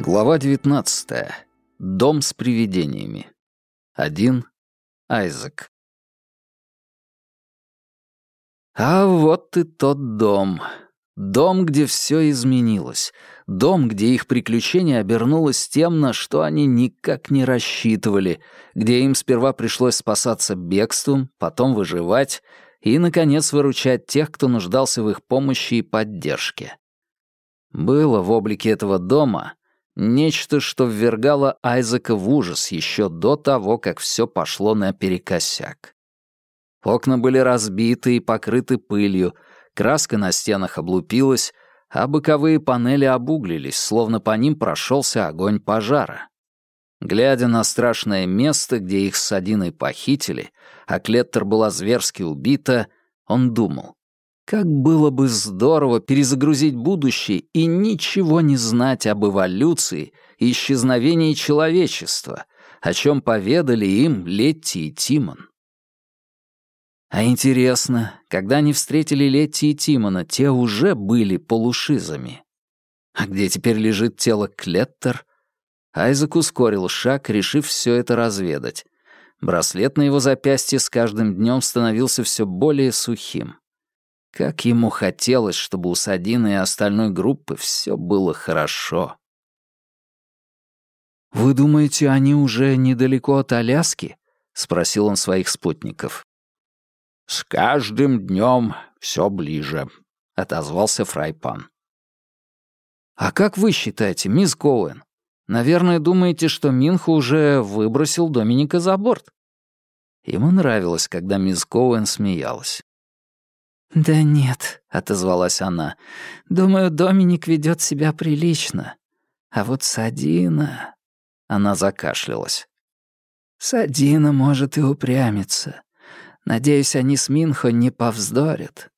Глава 19. Дом с привидениями. Один. Айзек. А вот и тот дом. Дом, где все изменилось. Дом, где их приключение обернулось тем, на что они никак не рассчитывали, где им сперва пришлось спасаться бегством, потом выживать и, наконец, выручать тех, кто нуждался в их помощи и поддержке. Было в облике этого дома нечто, что ввергало Айзека в ужас еще до того, как все пошло наперекосяк. Окна были разбиты и покрыты пылью, краска на стенах облупилась, а боковые панели обуглились, словно по ним прошелся огонь пожара. Глядя на страшное место, где их с Садиной похитили, а Клеттер была зверски убита, он думал, как было бы здорово перезагрузить будущее и ничего не знать об эволюции и исчезновении человечества, о чем поведали им Летти и Тимон. А интересно, когда они встретили Летти и Тимона, те уже были полушизами. А где теперь лежит тело Клеттер? Айзек ускорил шаг, решив все это разведать. Браслет на его запястье с каждым днем становился все более сухим. Как ему хотелось, чтобы у Садины и остальной группы все было хорошо. «Вы думаете, они уже недалеко от Аляски?» — спросил он своих спутников. «С каждым днем все ближе», — отозвался Фрайпан. «А как вы считаете, мисс Коуэн? Наверное, думаете, что Минху уже выбросил Доминика за борт?» Ему нравилось, когда мисс Коуэн смеялась. «Да нет», — отозвалась она. «Думаю, Доминик ведет себя прилично. А вот Садина...» Она закашлялась. «Садина может и упрямиться. Надеюсь, они с Минхо не повздорят».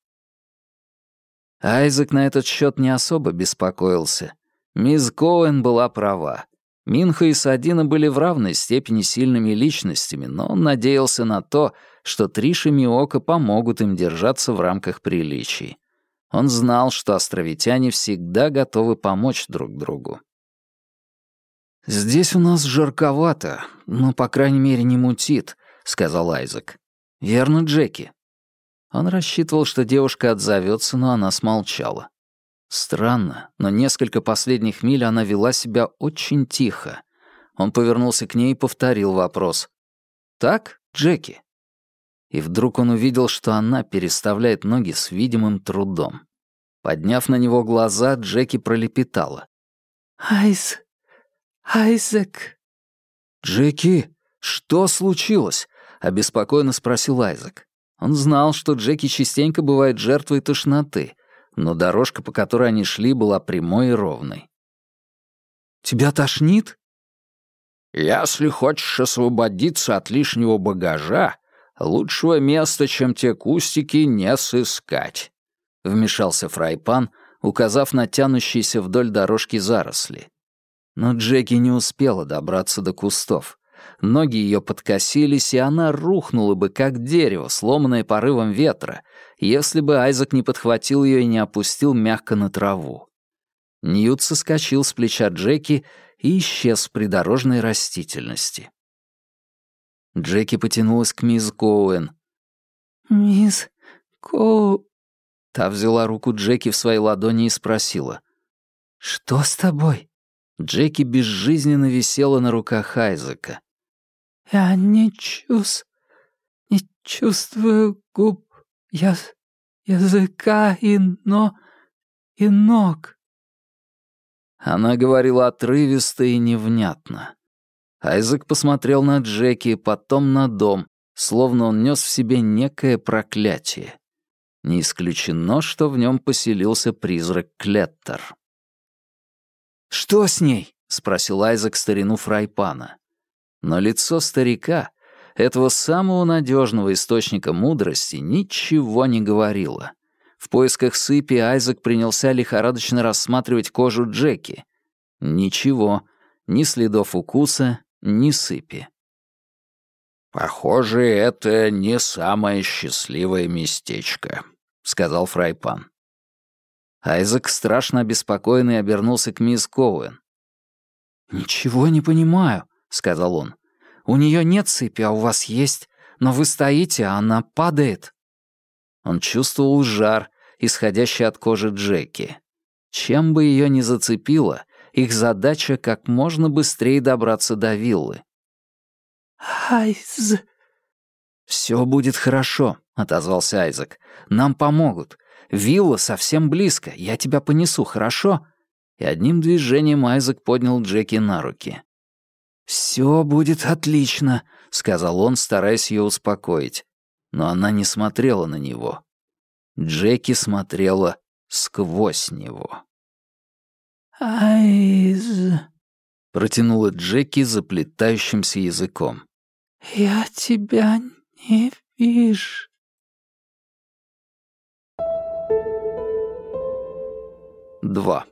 Айзек на этот счет не особо беспокоился. Мисс Коэн была права. Минхо и Садина были в равной степени сильными личностями, но он надеялся на то, что Триш и Миока помогут им держаться в рамках приличий. Он знал, что островитяне всегда готовы помочь друг другу. «Здесь у нас жарковато, но, по крайней мере, не мутит», — сказал Айзек. «Верно, Джеки?» Он рассчитывал, что девушка отзовется, но она смолчала. Странно, но несколько последних миль она вела себя очень тихо. Он повернулся к ней и повторил вопрос. «Так, Джеки?» И вдруг он увидел, что она переставляет ноги с видимым трудом. Подняв на него глаза, Джеки пролепетала. «Айз... Айзек...» «Джеки, что случилось?» — обеспокоенно спросил Айзек. Он знал, что Джеки частенько бывает жертвой тошноты — но дорожка, по которой они шли, была прямой и ровной. «Тебя тошнит?» «Если хочешь освободиться от лишнего багажа, лучшего места, чем те кустики, не сыскать», — вмешался Фрайпан, указав на тянущиеся вдоль дорожки заросли. Но Джеки не успела добраться до кустов. Ноги ее подкосились, и она рухнула бы, как дерево, сломанное порывом ветра, если бы Айзек не подхватил ее и не опустил мягко на траву. Ньют соскочил с плеча Джеки и исчез в придорожной растительности. Джеки потянулась к мисс Коуэн. «Мисс Коу...» Та взяла руку Джеки в свои ладони и спросила. «Что с тобой?» Джеки безжизненно висела на руках Айзека. «Я не чувс... не чувствую губ, я... языка и но... и ног». Она говорила отрывисто и невнятно. Айзек посмотрел на Джеки, потом на дом, словно он нес в себе некое проклятие. Не исключено, что в нем поселился призрак Клеттер. «Что с ней?» — спросил Айзек старину Фрайпана. Но лицо старика, этого самого надежного источника мудрости, ничего не говорило. В поисках сыпи Айзек принялся лихорадочно рассматривать кожу Джеки. Ничего, ни следов укуса, ни сыпи. «Похоже, это не самое счастливое местечко», — сказал Фрайпан. Айзек, страшно обеспокоенный, обернулся к мисс Коуэн. «Ничего не понимаю», — сказал он. «У нее нет цепи, а у вас есть, но вы стоите, а она падает». Он чувствовал жар, исходящий от кожи Джеки. Чем бы ее ни зацепило, их задача — как можно быстрее добраться до виллы. «Айз...» «Все будет хорошо», — отозвался Айзек. «Нам помогут. Вилла совсем близко. Я тебя понесу, хорошо?» И одним движением Айзек поднял Джеки на руки. «Все будет отлично», — сказал он, стараясь ее успокоить. Но она не смотрела на него. Джеки смотрела сквозь него. «Айз...» — протянула Джеки заплетающимся языком. «Я тебя не вижу». Два.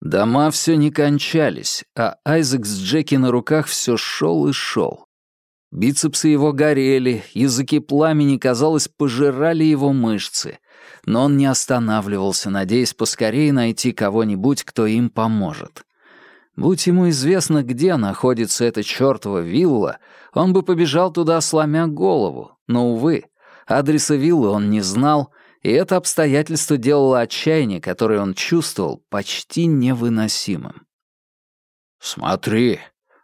Дома все не кончались, а Айзек с Джеки на руках все шел и шел. Бицепсы его горели, языки пламени, казалось, пожирали его мышцы. Но он не останавливался, надеясь поскорее найти кого-нибудь, кто им поможет. Будь ему известно, где находится эта чертова вилла, он бы побежал туда, сломя голову. Но, увы, адреса виллы он не знал, и это обстоятельство делало отчаяние, которое он чувствовал, почти невыносимым. «Смотри,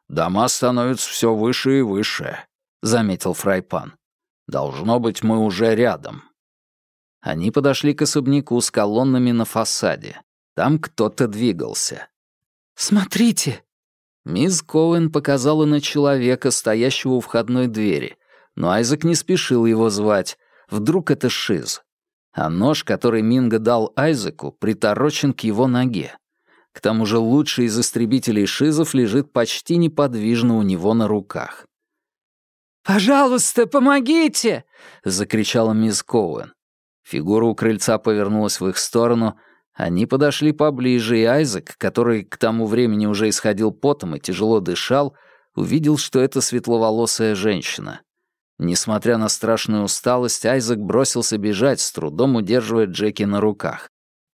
дома становятся все выше и выше», — заметил Фрайпан. «Должно быть, мы уже рядом». Они подошли к особняку с колоннами на фасаде. Там кто-то двигался. «Смотрите!» Мисс Коуэн показала на человека, стоящего у входной двери, но Айзек не спешил его звать. Вдруг это Шиз а нож, который Минго дал Айзеку, приторочен к его ноге. К тому же лучший из истребителей шизов лежит почти неподвижно у него на руках. «Пожалуйста, помогите!» — закричала мисс Коуэн. Фигура у крыльца повернулась в их сторону, они подошли поближе, и Айзек, который к тому времени уже исходил потом и тяжело дышал, увидел, что это светловолосая женщина. Несмотря на страшную усталость, Айзек бросился бежать, с трудом удерживая Джеки на руках.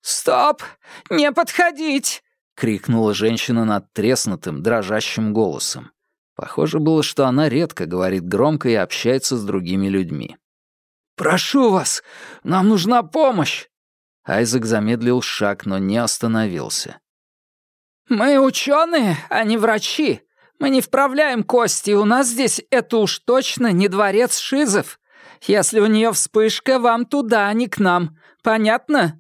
«Стоп! Не подходить!» — крикнула женщина над треснутым, дрожащим голосом. Похоже было, что она редко говорит громко и общается с другими людьми. «Прошу вас! Нам нужна помощь!» Айзек замедлил шаг, но не остановился. «Мы ученые, а не врачи. Мы не вправляем кости, у нас здесь это уж точно не дворец шизов. Если у нее вспышка, вам туда, а не к нам. Понятно?»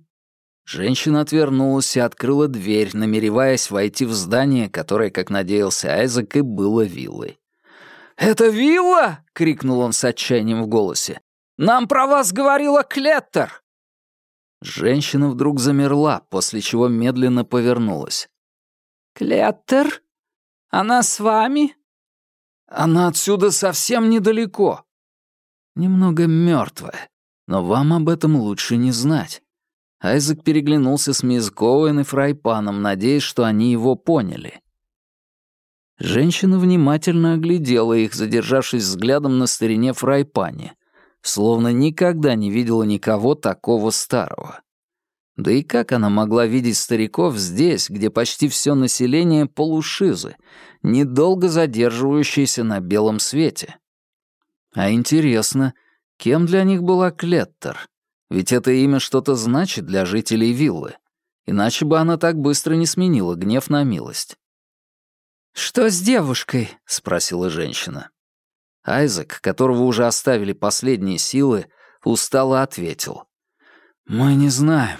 Женщина отвернулась и открыла дверь, намереваясь войти в здание, которое, как надеялся Айзек, и было виллой. «Это вилла?» — крикнул он с отчаянием в голосе. «Нам про вас говорила Клеттер!» Женщина вдруг замерла, после чего медленно повернулась. «Клеттер?» Она с вами?» «Она отсюда совсем недалеко». «Немного мертвая, но вам об этом лучше не знать». Айзек переглянулся с мисс Коуэн и Фрайпаном, надеясь, что они его поняли. Женщина внимательно оглядела их, задержавшись взглядом на старине Фрайпане, словно никогда не видела никого такого старого. Да и как она могла видеть стариков здесь, где почти все население полушизы, недолго задерживающиеся на белом свете? А интересно, кем для них была Клеттер? Ведь это имя что-то значит для жителей виллы. Иначе бы она так быстро не сменила гнев на милость. «Что с девушкой?» — спросила женщина. Айзек, которого уже оставили последние силы, устало ответил. «Мы не знаем.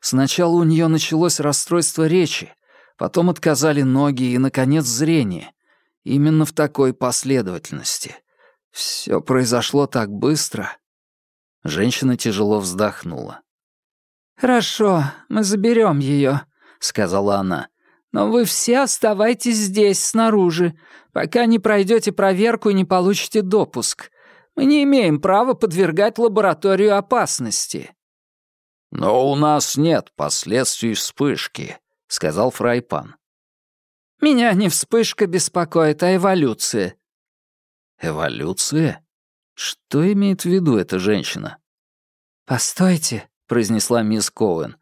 Сначала у нее началось расстройство речи, потом отказали ноги и, наконец, зрение. Именно в такой последовательности. Все произошло так быстро. Женщина тяжело вздохнула. «Хорошо, мы заберем ее», — сказала она. «Но вы все оставайтесь здесь, снаружи, пока не пройдете проверку и не получите допуск. Мы не имеем права подвергать лабораторию опасности». «Но у нас нет последствий вспышки», — сказал Фрайпан. «Меня не вспышка беспокоит, а эволюция». «Эволюция? Что имеет в виду эта женщина?» «Постойте», — произнесла мисс Коуэн.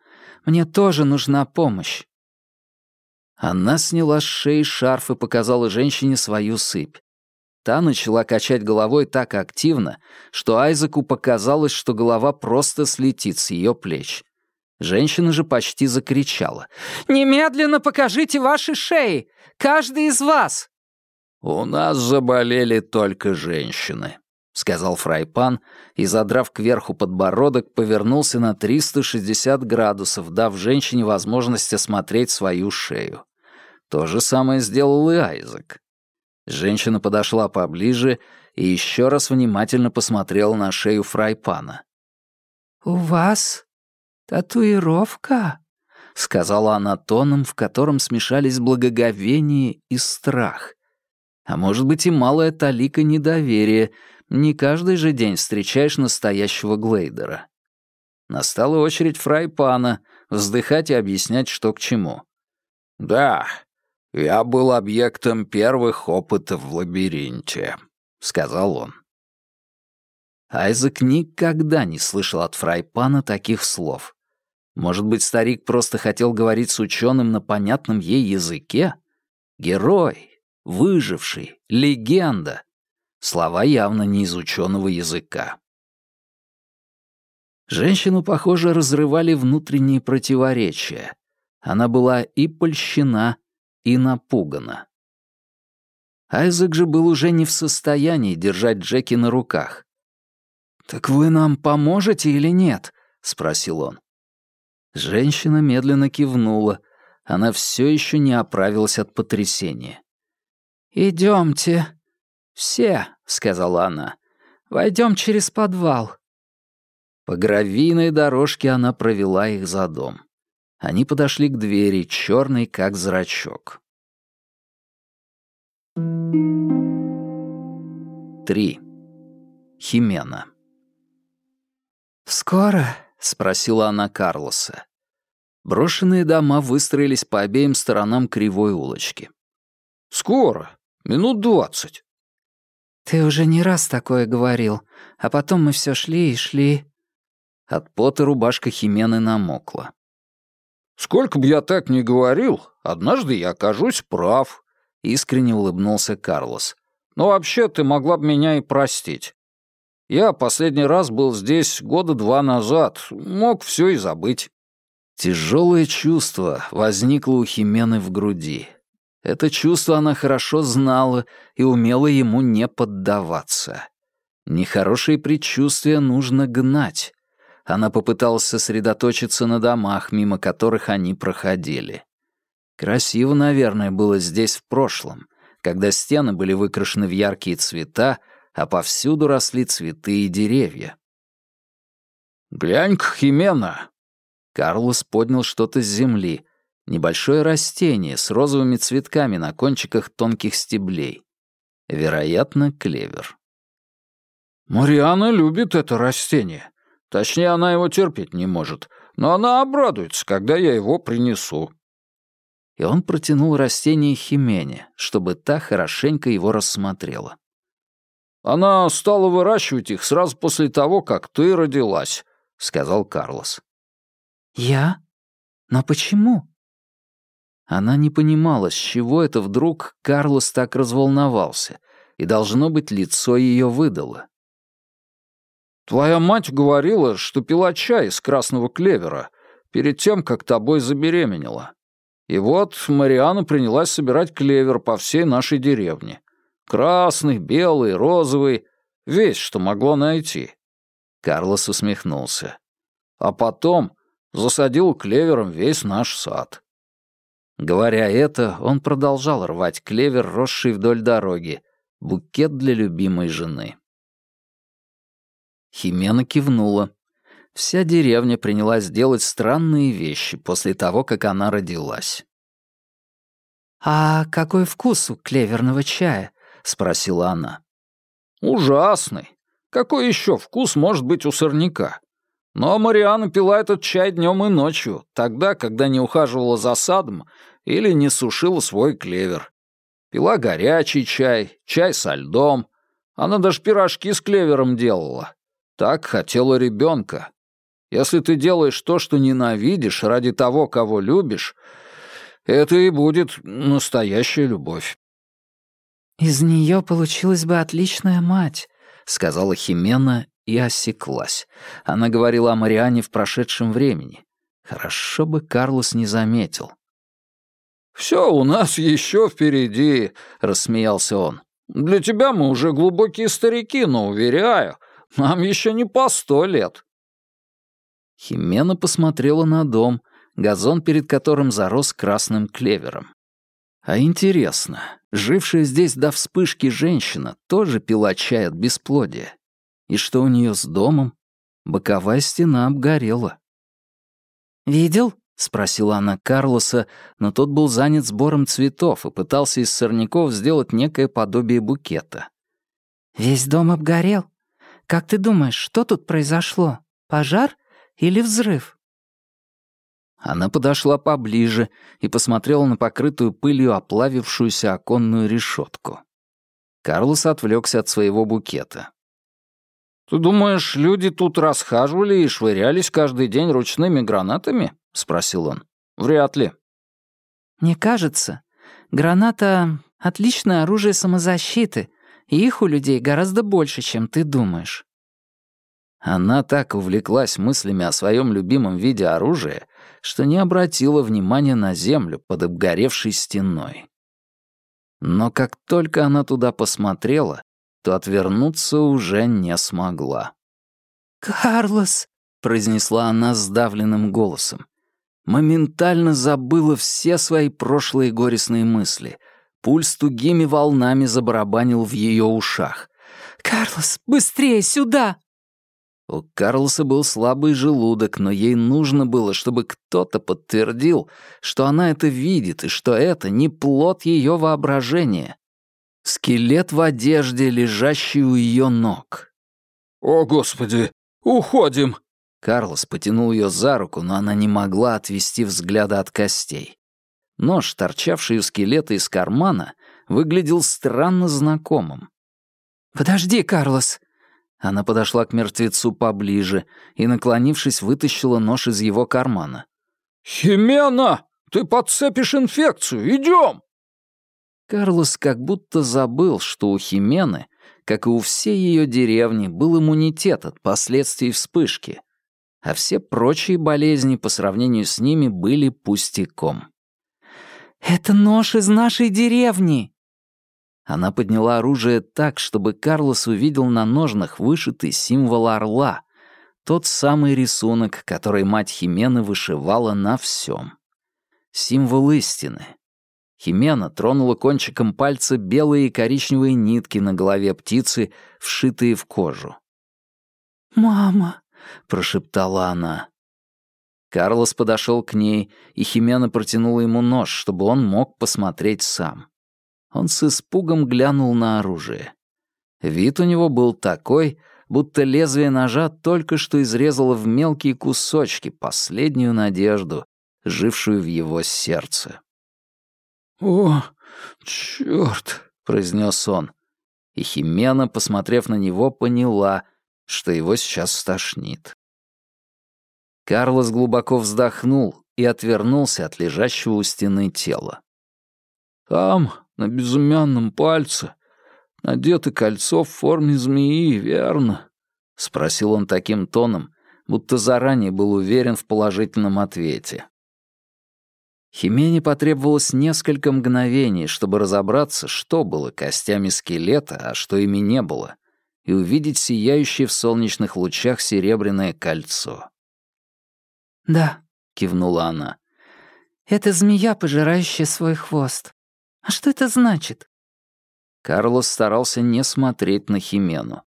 «Мне тоже нужна помощь». Она сняла с шеи шарф и показала женщине свою сыпь. Та начала качать головой так активно, что Айзеку показалось, что голова просто слетит с ее плеч. Женщина же почти закричала. «Немедленно покажите ваши шеи! Каждый из вас!» «У нас заболели только женщины», — сказал Фрайпан и, задрав кверху подбородок, повернулся на 360 градусов, дав женщине возможность осмотреть свою шею. То же самое сделал и Айзек. Женщина подошла поближе и еще раз внимательно посмотрела на шею Фрайпана. «У вас татуировка?» — сказала она тоном, в котором смешались благоговение и страх. А может быть и малая талика недоверия. Не каждый же день встречаешь настоящего Глейдера. Настала очередь Фрайпана вздыхать и объяснять, что к чему. «Да, «Я был объектом первых опытов в лабиринте», — сказал он. Айзек никогда не слышал от Фрайпана таких слов. Может быть, старик просто хотел говорить с ученым на понятном ей языке? Герой, выживший, легенда. Слова явно не из ученого языка. Женщину, похоже, разрывали внутренние противоречия. Она была и польщена, и напугана. Айзек же был уже не в состоянии держать Джеки на руках. «Так вы нам поможете или нет?» — спросил он. Женщина медленно кивнула. Она все еще не оправилась от потрясения. «Идемте. Все», — сказала она. «Войдем через подвал». По гравийной дорожке она провела их за дом. Они подошли к двери, черной как зрачок. Три. Химена. «Скоро?» — спросила она Карлоса. Брошенные дома выстроились по обеим сторонам кривой улочки. «Скоро. Минут двадцать». «Ты уже не раз такое говорил, а потом мы все шли и шли». От пота рубашка Химены намокла. «Сколько бы я так ни говорил, однажды я окажусь прав», — искренне улыбнулся Карлос. «Но вообще ты могла бы меня и простить. Я последний раз был здесь года два назад, мог все и забыть». Тяжелое чувство возникло у Химены в груди. Это чувство она хорошо знала и умела ему не поддаваться. Нехорошие предчувствия нужно гнать. Она попыталась сосредоточиться на домах, мимо которых они проходили. Красиво, наверное, было здесь в прошлом, когда стены были выкрашены в яркие цвета, а повсюду росли цветы и деревья. «Глянь-ка, Химена!» Карлос поднял что-то с земли, небольшое растение с розовыми цветками на кончиках тонких стеблей. Вероятно, клевер. «Мариана любит это растение. Точнее, она его терпеть не может, но она обрадуется, когда я его принесу». И он протянул растение Химене, чтобы та хорошенько его рассмотрела. «Она стала выращивать их сразу после того, как ты родилась», — сказал Карлос. «Я? Но почему?» Она не понимала, с чего это вдруг Карлос так разволновался, и, должно быть, лицо ее выдало. Твоя мать говорила, что пила чай из красного клевера перед тем, как тобой забеременела. И вот Мариана принялась собирать клевер по всей нашей деревне. Красный, белый, розовый, весь, что могло найти. Карлос усмехнулся. А потом засадил клевером весь наш сад. Говоря это, он продолжал рвать клевер, росший вдоль дороги, букет для любимой жены. Химена кивнула. Вся деревня принялась делать странные вещи после того, как она родилась. «А какой вкус у клеверного чая?» — спросила она. «Ужасный. Какой еще вкус может быть у сорняка? Но Мариана пила этот чай днем и ночью, тогда, когда не ухаживала за садом или не сушила свой клевер. Пила горячий чай, чай со льдом. Она даже пирожки с клевером делала. Так хотела ребенка. Если ты делаешь то, что ненавидишь, ради того, кого любишь, Это и будет настоящая любовь». «Из нее получилась бы отличная мать», — сказала Химена и осеклась. Она говорила о Мариане в прошедшем времени. Хорошо бы Карлос не заметил. «Все у нас еще впереди», — рассмеялся он. «Для тебя мы уже глубокие старики, но, уверяю, нам еще не по сто лет». Химена посмотрела на дом, газон перед которым зарос красным клевером. А интересно, жившая здесь до вспышки женщина тоже пила чай от бесплодия? И что у нее с домом? Боковая стена обгорела. «Видел?» — спросила она Карлоса, но тот был занят сбором цветов и пытался из сорняков сделать некое подобие букета. «Весь дом обгорел. Как ты думаешь, что тут произошло? Пожар или взрыв?» Она подошла поближе и посмотрела на покрытую пылью оплавившуюся оконную решетку. Карлос отвлекся от своего букета. «Ты думаешь, люди тут расхаживали и швырялись каждый день ручными гранатами?» — спросил он. «Вряд ли». «Мне кажется, граната — отличное оружие самозащиты, и их у людей гораздо больше, чем ты думаешь». Она так увлеклась мыслями о своем любимом виде оружия, что не обратила внимания на землю под обгоревшей стеной. Но как только она туда посмотрела, то отвернуться уже не смогла. «Карлос!» — произнесла она сдавленным голосом. Моментально забыла все свои прошлые горестные мысли. Пульс тугими волнами забарабанил в ее ушах. «Карлос, быстрее, сюда!» У Карлоса был слабый желудок, но ей нужно было, чтобы кто-то подтвердил, что она это видит и что это не плод ее воображения. Скелет в одежде, лежащий у ее ног. «О, Господи! Уходим!» Карлос потянул ее за руку, но она не могла отвести взгляда от костей. Нож, торчавший у скелета из кармана, выглядел странно знакомым. «Подожди, Карлос!» Она подошла к мертвецу поближе и, наклонившись, вытащила нож из его кармана. «Химена, ты подцепишь инфекцию, идем!» Карлос как будто забыл, что у Химены, как и у всей ее деревни, был иммунитет от последствий вспышки, а все прочие болезни по сравнению с ними были пустяком. «Это нож из нашей деревни!» Она подняла оружие так, чтобы Карлос увидел на ножнах вышитый символ орла, тот самый рисунок, который мать Химены вышивала на всем. Символ истины. Химена тронула кончиком пальца белые и коричневые нитки на голове птицы, вшитые в кожу. «Мама», — прошептала она. Карлос подошел к ней, и Химена протянула ему нож, чтобы он мог посмотреть сам. Он с испугом глянул на оружие. Вид у него был такой, будто лезвие ножа только что изрезало в мелкие кусочки последнюю надежду, жившую в его сердце. «О, чёрт!» — произнес он. И Химена, посмотрев на него, поняла, что его сейчас стошнит. Карлос глубоко вздохнул и отвернулся от лежащего у стены тела. «Там на безымянном пальце надето кольцо в форме змеи, верно?» — спросил он таким тоном, будто заранее был уверен в положительном ответе. Химене потребовалось несколько мгновений, чтобы разобраться, что было костями скелета, а что ими не было, и увидеть сияющее в солнечных лучах серебряное кольцо. «Да», — кивнула она. «Это змея, пожирающая свой хвост. А что это значит?» Карлос старался не смотреть на Химену.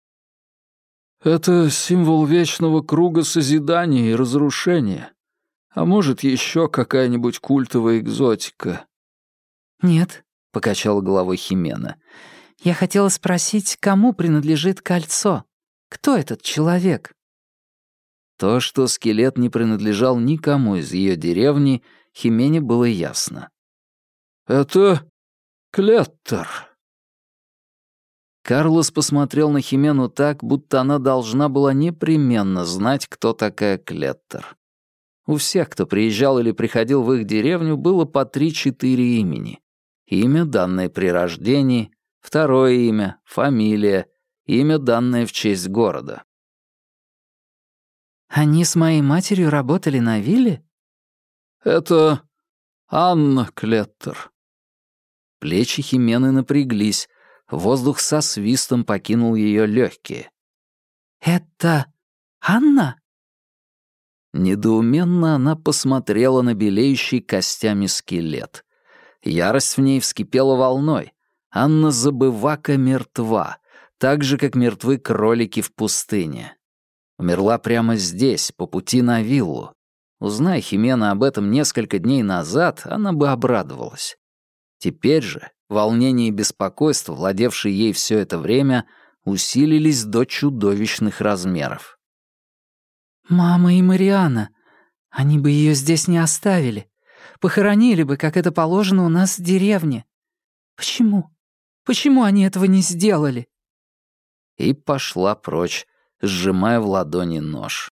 «Это символ вечного круга созидания и разрушения. А может, еще какая-нибудь культовая экзотика?» «Нет», — покачала головой Химена. «Я хотела спросить, кому принадлежит кольцо? Кто этот человек?» То, что скелет не принадлежал никому из ее деревни, Химене было ясно. «Это Клеттер». Карлос посмотрел на Химену так, будто она должна была непременно знать, кто такая Клеттер. У всех, кто приезжал или приходил в их деревню, было по три-четыре имени. Имя, данное при рождении, второе имя, фамилия, имя, данное в честь города. «Они с моей матерью работали на вилле?» «Это Анна Клеттер». Плечи Химены напряглись, воздух со свистом покинул ее легкие. «Это Анна?» Недоуменно она посмотрела на белеющий костями скелет. Ярость в ней вскипела волной. Анна Забывака мертва, так же, как мертвы кролики в пустыне. Умерла прямо здесь, по пути на виллу. Узнай Химена об этом несколько дней назад, она бы обрадовалась. Теперь же волнение и беспокойство, владевшие ей все это время, усилились до чудовищных размеров. «Мама и Мариана. Они бы ее здесь не оставили. Похоронили бы, как это положено у нас в деревне. Почему? Почему они этого не сделали?» И пошла прочь, сжимая в ладони нож.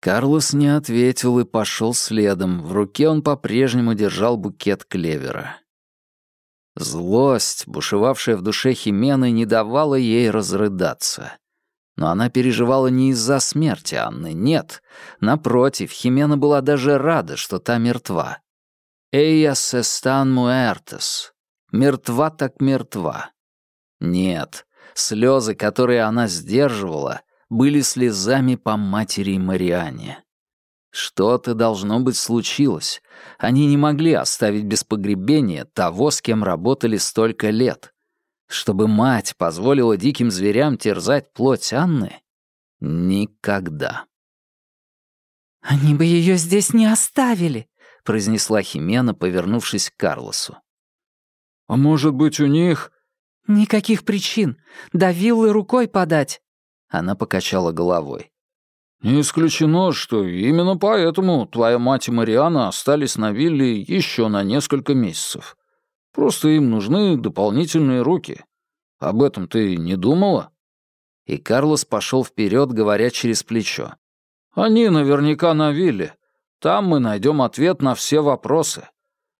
Карлос не ответил и пошел следом. В руке он по-прежнему держал букет клевера. Злость, бушевавшая в душе Химены, не давала ей разрыдаться. Но она переживала не из-за смерти Анны, нет. Напротив, Химена была даже рада, что та мертва. «Эйяс эстан муэртес». Мертва так мертва. Нет, слезы, которые она сдерживала, были слезами по матери Мариане. Что-то, должно быть, случилось. Они не могли оставить без погребения того, с кем работали столько лет. Чтобы мать позволила диким зверям терзать плоть Анны? Никогда. «Они бы ее здесь не оставили», — произнесла Химена, повернувшись к Карлосу. «А может быть, у них...» «Никаких причин. До виллы рукой подать». Она покачала головой. «Не исключено, что именно поэтому твоя мать и Мариана остались на вилле еще на несколько месяцев. Просто им нужны дополнительные руки. Об этом ты не думала?» И Карлос пошел вперед, говоря через плечо. «Они наверняка на вилле. Там мы найдем ответ на все вопросы.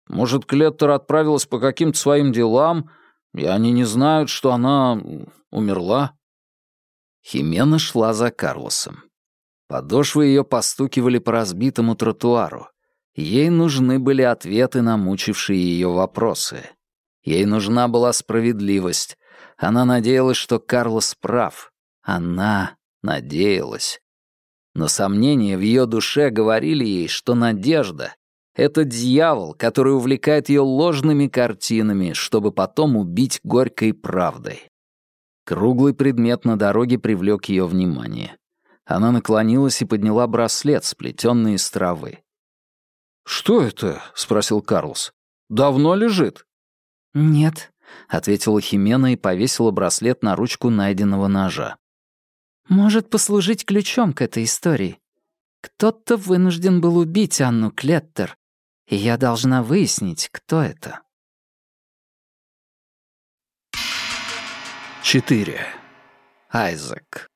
Может, Клеттер отправилась по каким-то своим делам, и они не знают, что она умерла?» Химена шла за Карлосом. Подошвы ее постукивали по разбитому тротуару. Ей нужны были ответы на мучившие ее вопросы. Ей нужна была справедливость. Она надеялась, что Карлос прав. Она надеялась. Но сомнения в ее душе говорили ей, что надежда — это дьявол, который увлекает ее ложными картинами, чтобы потом убить горькой правдой. Круглый предмет на дороге привлек ее внимание. Она наклонилась и подняла браслет, сплетенный из травы. «Что это?» — спросил Карлос. «Давно лежит?» «Нет», — ответила Химена и повесила браслет на ручку найденного ножа. «Может послужить ключом к этой истории. Кто-то вынужден был убить Анну Клеттер, и я должна выяснить, кто это». 4. Айзек.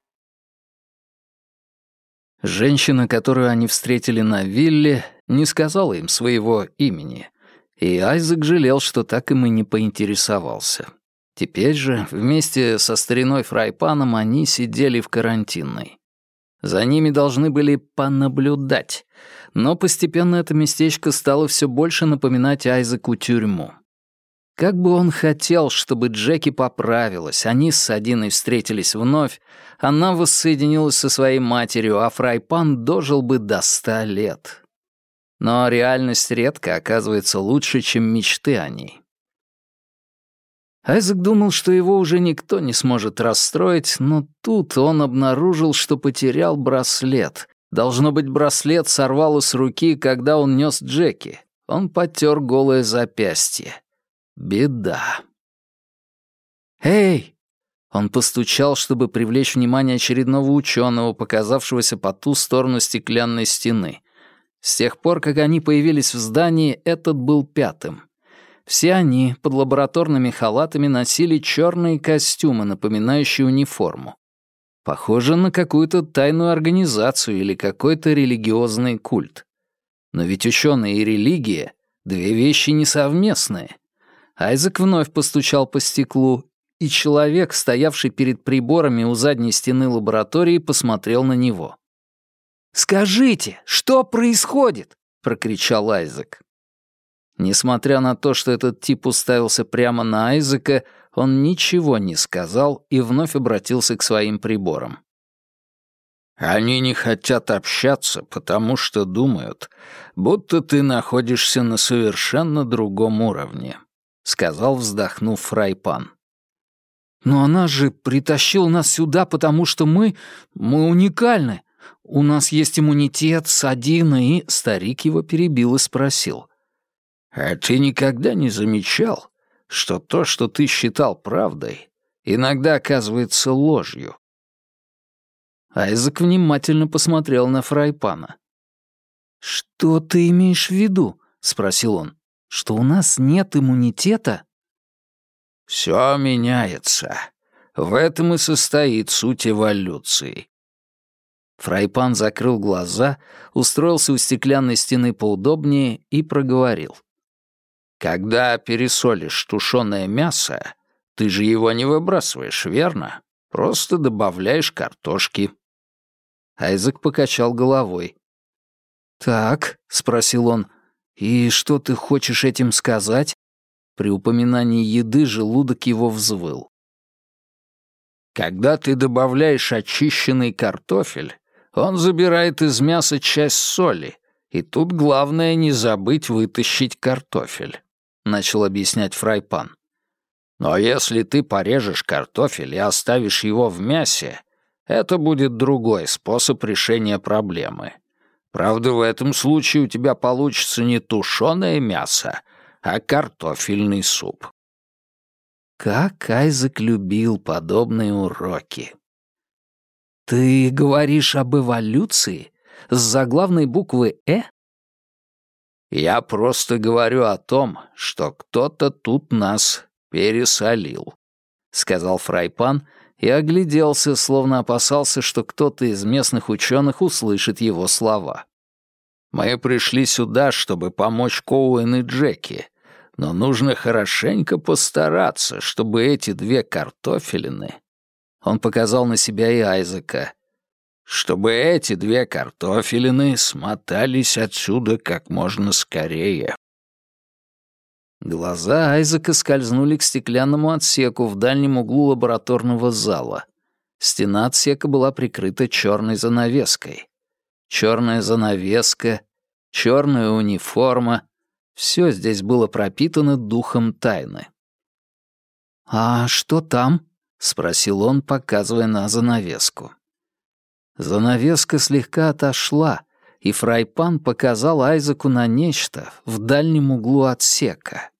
Женщина, которую они встретили на вилле, не сказала им своего имени, и Айзек жалел, что так им и не поинтересовался. Теперь же, вместе со стариной Фрайпаном, они сидели в карантинной. За ними должны были понаблюдать, но постепенно это местечко стало все больше напоминать Айзеку тюрьму. Как бы он хотел, чтобы Джеки поправилась, они с Садиной встретились вновь, она воссоединилась со своей матерью, а Фрайпан дожил бы до ста лет. Но реальность редко оказывается лучше, чем мечты о ней. Айзек думал, что его уже никто не сможет расстроить, но тут он обнаружил, что потерял браслет. Должно быть, браслет сорвало с руки, когда он нес Джеки. Он потер голое запястье. Беда. «Эй!» Он постучал, чтобы привлечь внимание очередного ученого, показавшегося по ту сторону стеклянной стены. С тех пор, как они появились в здании, этот был пятым. Все они под лабораторными халатами носили черные костюмы, напоминающие униформу. Похоже на какую-то тайную организацию или какой-то религиозный культ. Но ведь ученые и религия — две вещи несовместные. Айзек вновь постучал по стеклу, и человек, стоявший перед приборами у задней стены лаборатории, посмотрел на него. «Скажите, что происходит?» — прокричал Айзек. Несмотря на то, что этот тип уставился прямо на Айзека, он ничего не сказал и вновь обратился к своим приборам. «Они не хотят общаться, потому что думают, будто ты находишься на совершенно другом уровне», — сказал, вздохнув Фрайпан. «Но она же притащила нас сюда, потому что мы... мы уникальны. У нас есть иммунитет, садина и...» Старик его перебил и спросил. «А ты никогда не замечал, что то, что ты считал правдой, иногда оказывается ложью?» Айзек внимательно посмотрел на Фрайпана. «Что ты имеешь в виду?» — спросил он. «Что у нас нет иммунитета?» «Все меняется. В этом и состоит суть эволюции». Фрайпан закрыл глаза, устроился у стеклянной стены поудобнее и проговорил. Когда пересолишь тушеное мясо, ты же его не выбрасываешь, верно? Просто добавляешь картошки. Айзек покачал головой. «Так», — спросил он, — «и что ты хочешь этим сказать?» При упоминании еды желудок его взвыл. «Когда ты добавляешь очищенный картофель, он забирает из мяса часть соли, и тут главное не забыть вытащить картофель начал объяснять Фрайпан. «Но если ты порежешь картофель и оставишь его в мясе, это будет другой способ решения проблемы. Правда, в этом случае у тебя получится не тушеное мясо, а картофельный суп». Как Айзек любил подобные уроки. «Ты говоришь об эволюции? С заглавной буквы «э»?» Я просто говорю о том, что кто-то тут нас пересолил», — сказал Фрайпан и огляделся, словно опасался, что кто-то из местных ученых услышит его слова. «Мы пришли сюда, чтобы помочь Коуэн и Джеки, но нужно хорошенько постараться, чтобы эти две картофелины...» Он показал на себя и Айзека чтобы эти две картофелины смотались отсюда как можно скорее. Глаза Айзека скользнули к стеклянному отсеку в дальнем углу лабораторного зала. Стена отсека была прикрыта черной занавеской. Черная занавеска, черная униформа — все здесь было пропитано духом тайны. «А что там?» — спросил он, показывая на занавеску. Занавеска слегка отошла, и фрайпан показал Айзеку на нечто в дальнем углу отсека.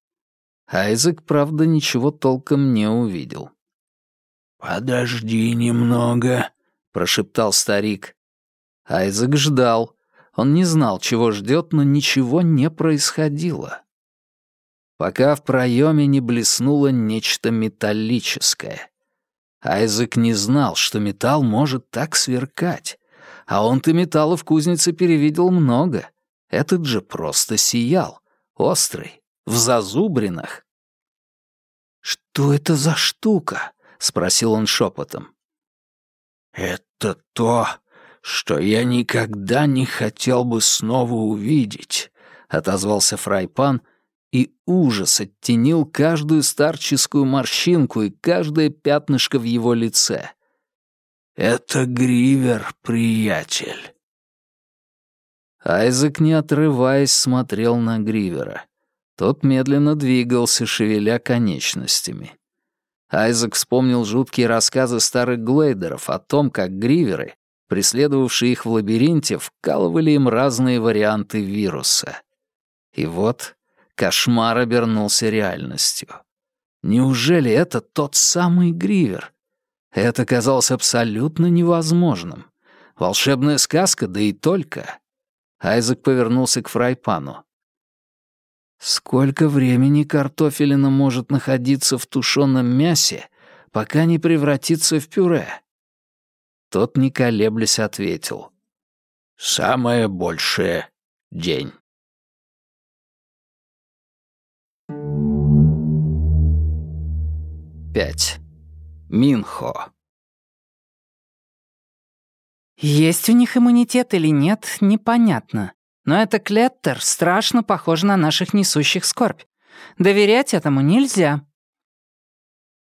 Айзек, правда, ничего толком не увидел. «Подожди немного», — прошептал старик. Айзек ждал. Он не знал, чего ждет, но ничего не происходило. Пока в проеме не блеснуло нечто металлическое. Айзек не знал, что металл может так сверкать. А он-то металла в кузнице перевидел много. Этот же просто сиял, острый, в зазубринах. «Что это за штука?» — спросил он шепотом. «Это то, что я никогда не хотел бы снова увидеть», — отозвался Фрайпан и ужас оттенил каждую старческую морщинку и каждое пятнышко в его лице. «Это Гривер, приятель». Айзек, не отрываясь, смотрел на Гривера. Тот медленно двигался, шевеля конечностями. Айзек вспомнил жуткие рассказы старых глейдеров о том, как гриверы, преследовавшие их в лабиринте, вкалывали им разные варианты вируса. И вот Кошмар обернулся реальностью. Неужели это тот самый Гривер? Это казалось абсолютно невозможным. Волшебная сказка, да и только. Айзек повернулся к фрайпану. Сколько времени картофелина может находиться в тушеном мясе, пока не превратится в пюре? Тот, не колеблясь, ответил. «Самое большее — день». Пять. Минхо. Есть у них иммунитет или нет, непонятно. Но это Клеттер страшно похож на наших несущих скорбь. Доверять этому нельзя.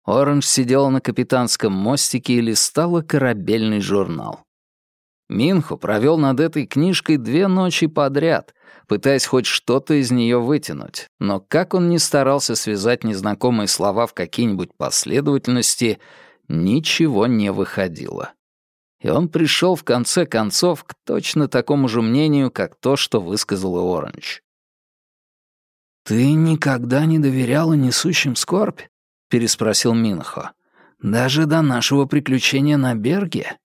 Оранж сидела на капитанском мостике и листала корабельный журнал. Минху провел над этой книжкой две ночи подряд, пытаясь хоть что-то из нее вытянуть, но как он ни старался связать незнакомые слова в какие-нибудь последовательности, ничего не выходило и он пришел в конце концов к точно такому же мнению, как то, что высказала Оранж. «Ты никогда не доверяла несущим скорбь?» — переспросил Минхо. «Даже до нашего приключения на Берге?»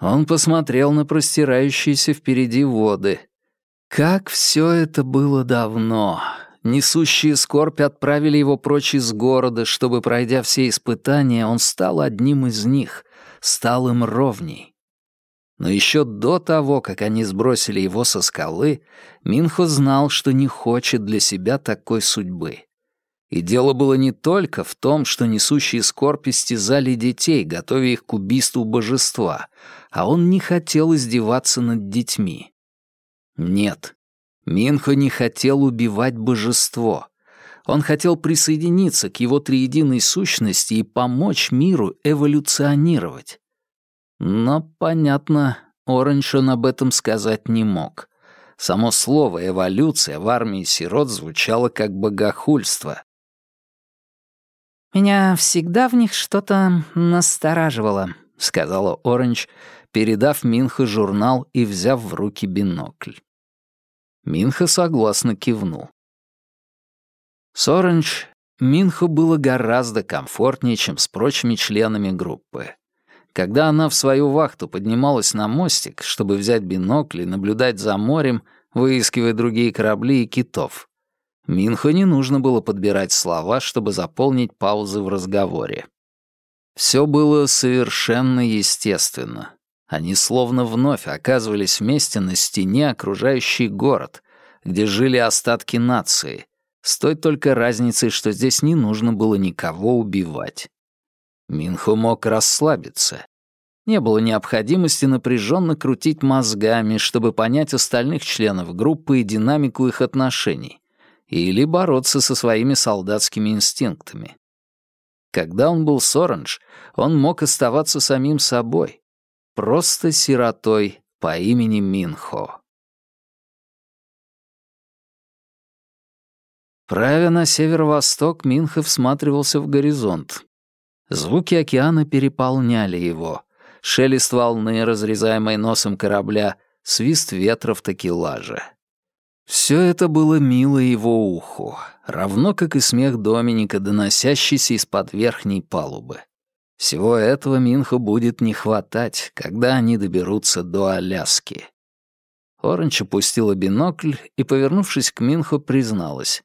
Он посмотрел на простирающиеся впереди воды. Как все это было давно! Несущие скорбь отправили его прочь из города, чтобы, пройдя все испытания, он стал одним из них, стал им ровней. Но еще до того, как они сбросили его со скалы, Минхо знал, что не хочет для себя такой судьбы. И дело было не только в том, что несущие скорбь истязали детей, готовя их к убийству божества, а он не хотел издеваться над детьми. Нет, Минхо не хотел убивать божество. Он хотел присоединиться к его триединой сущности и помочь миру эволюционировать. Но, понятно, Оранж он об этом сказать не мог. Само слово «эволюция» в армии сирот звучало как богохульство. «Меня всегда в них что-то настораживало», — сказала Оранж, передав Минхо журнал и взяв в руки бинокль. Минха согласно кивнул. С Оранж Минху было гораздо комфортнее, чем с прочими членами группы. Когда она в свою вахту поднималась на мостик, чтобы взять бинокль и наблюдать за морем, выискивая другие корабли и китов, Минху не нужно было подбирать слова, чтобы заполнить паузы в разговоре. Все было совершенно естественно. Они словно вновь оказывались вместе на стене, окружающей город, где жили остатки нации, с той только разницей, что здесь не нужно было никого убивать. Минхо мог расслабиться. Не было необходимости напряженно крутить мозгами, чтобы понять остальных членов группы и динамику их отношений, или бороться со своими солдатскими инстинктами. Когда он был с Оранж, он мог оставаться самим собой, просто сиротой по имени Минхо. Правя на северо-восток, Минхо всматривался в горизонт. Звуки океана переполняли его. Шелест волны, разрезаемой носом корабля, свист ветра в такелаже. Все это было мило его уху, равно как и смех Доминика, доносящийся из-под верхней палубы. Всего этого Минху будет не хватать, когда они доберутся до Аляски. Оранж опустила бинокль и, повернувшись к Минху, призналась.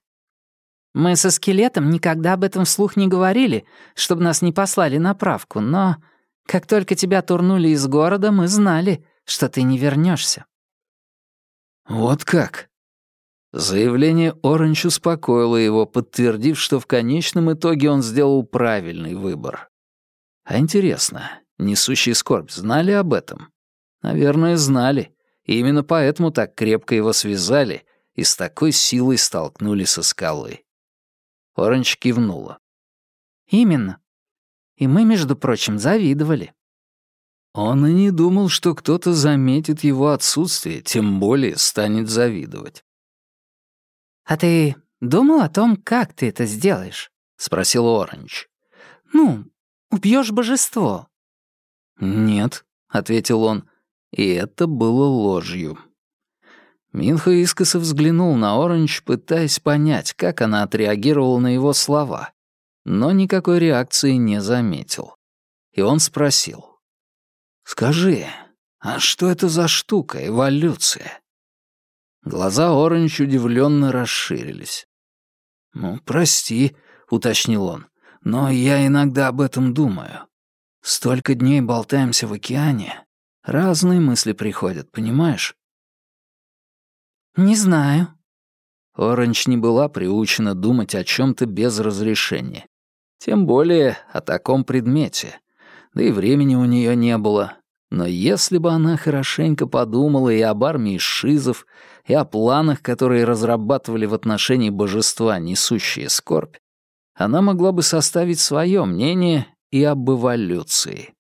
«Мы со скелетом никогда об этом вслух не говорили, чтобы нас не послали на правку, но как только тебя турнули из города, мы знали, что ты не вернешься. «Вот как?» Заявление Оранж успокоило его, подтвердив, что в конечном итоге он сделал правильный выбор. А интересно, несущие скорбь знали об этом? Наверное, знали. И именно поэтому так крепко его связали и с такой силой столкнули со скалы. Оранж кивнула. «Именно. И мы, между прочим, завидовали». Он и не думал, что кто-то заметит его отсутствие, тем более станет завидовать. «А ты думал о том, как ты это сделаешь?» — спросил Оранж. «Ну, Убьешь божество». «Нет», — ответил он, и это было ложью. Минхо искоса взглянул на Оранж, пытаясь понять, как она отреагировала на его слова, но никакой реакции не заметил. И он спросил. «Скажи, а что это за штука, эволюция?» Глаза Оранж удивленно расширились. «Ну, прости», — уточнил он но я иногда об этом думаю. Столько дней болтаемся в океане. Разные мысли приходят, понимаешь? Не знаю. Оранж не была приучена думать о чем-то без разрешения. Тем более о таком предмете. Да и времени у нее не было. Но если бы она хорошенько подумала и об армии шизов, и о планах, которые разрабатывали в отношении божества, несущие скорбь, она могла бы составить свое мнение и об эволюции.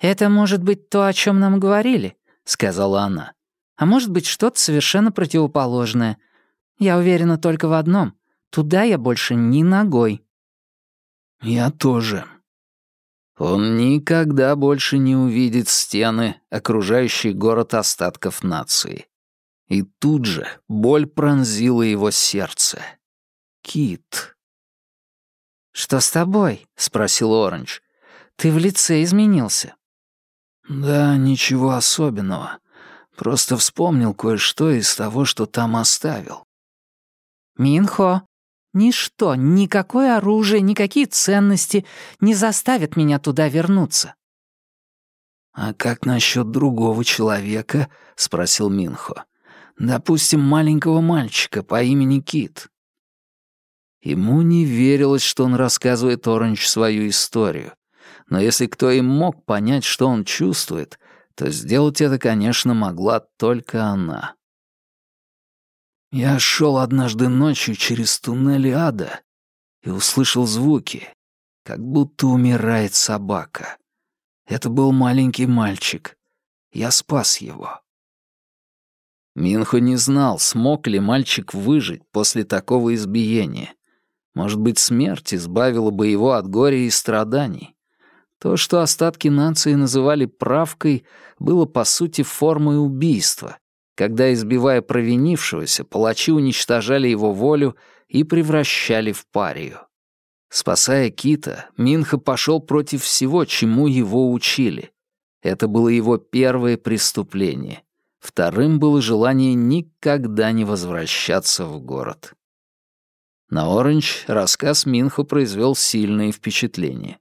«Это может быть то, о чем нам говорили», — сказала она. «А может быть, что-то совершенно противоположное. Я уверена только в одном. Туда я больше ни ногой». «Я тоже». Он никогда больше не увидит стены, окружающие город остатков нации. И тут же боль пронзила его сердце. Кит. «Что с тобой?» — спросил Оранж. «Ты в лице изменился». «Да, ничего особенного. Просто вспомнил кое-что из того, что там оставил». «Минхо, ничто, никакое оружие, никакие ценности не заставят меня туда вернуться». «А как насчет другого человека?» — спросил Минхо. «Допустим, маленького мальчика по имени Кит». Ему не верилось, что он рассказывает Оранж свою историю. Но если кто и мог понять, что он чувствует, то сделать это, конечно, могла только она. Я шел однажды ночью через туннели ада и услышал звуки, как будто умирает собака. Это был маленький мальчик. Я спас его. Минхо не знал, смог ли мальчик выжить после такого избиения. Может быть, смерть избавила бы его от горя и страданий. То, что остатки нации называли правкой, было по сути формой убийства, когда, избивая провинившегося, палачи уничтожали его волю и превращали в парию. Спасая Кита, Минха пошел против всего, чему его учили. Это было его первое преступление. Вторым было желание никогда не возвращаться в город. На Оранж рассказ Минхо произвел сильное впечатление.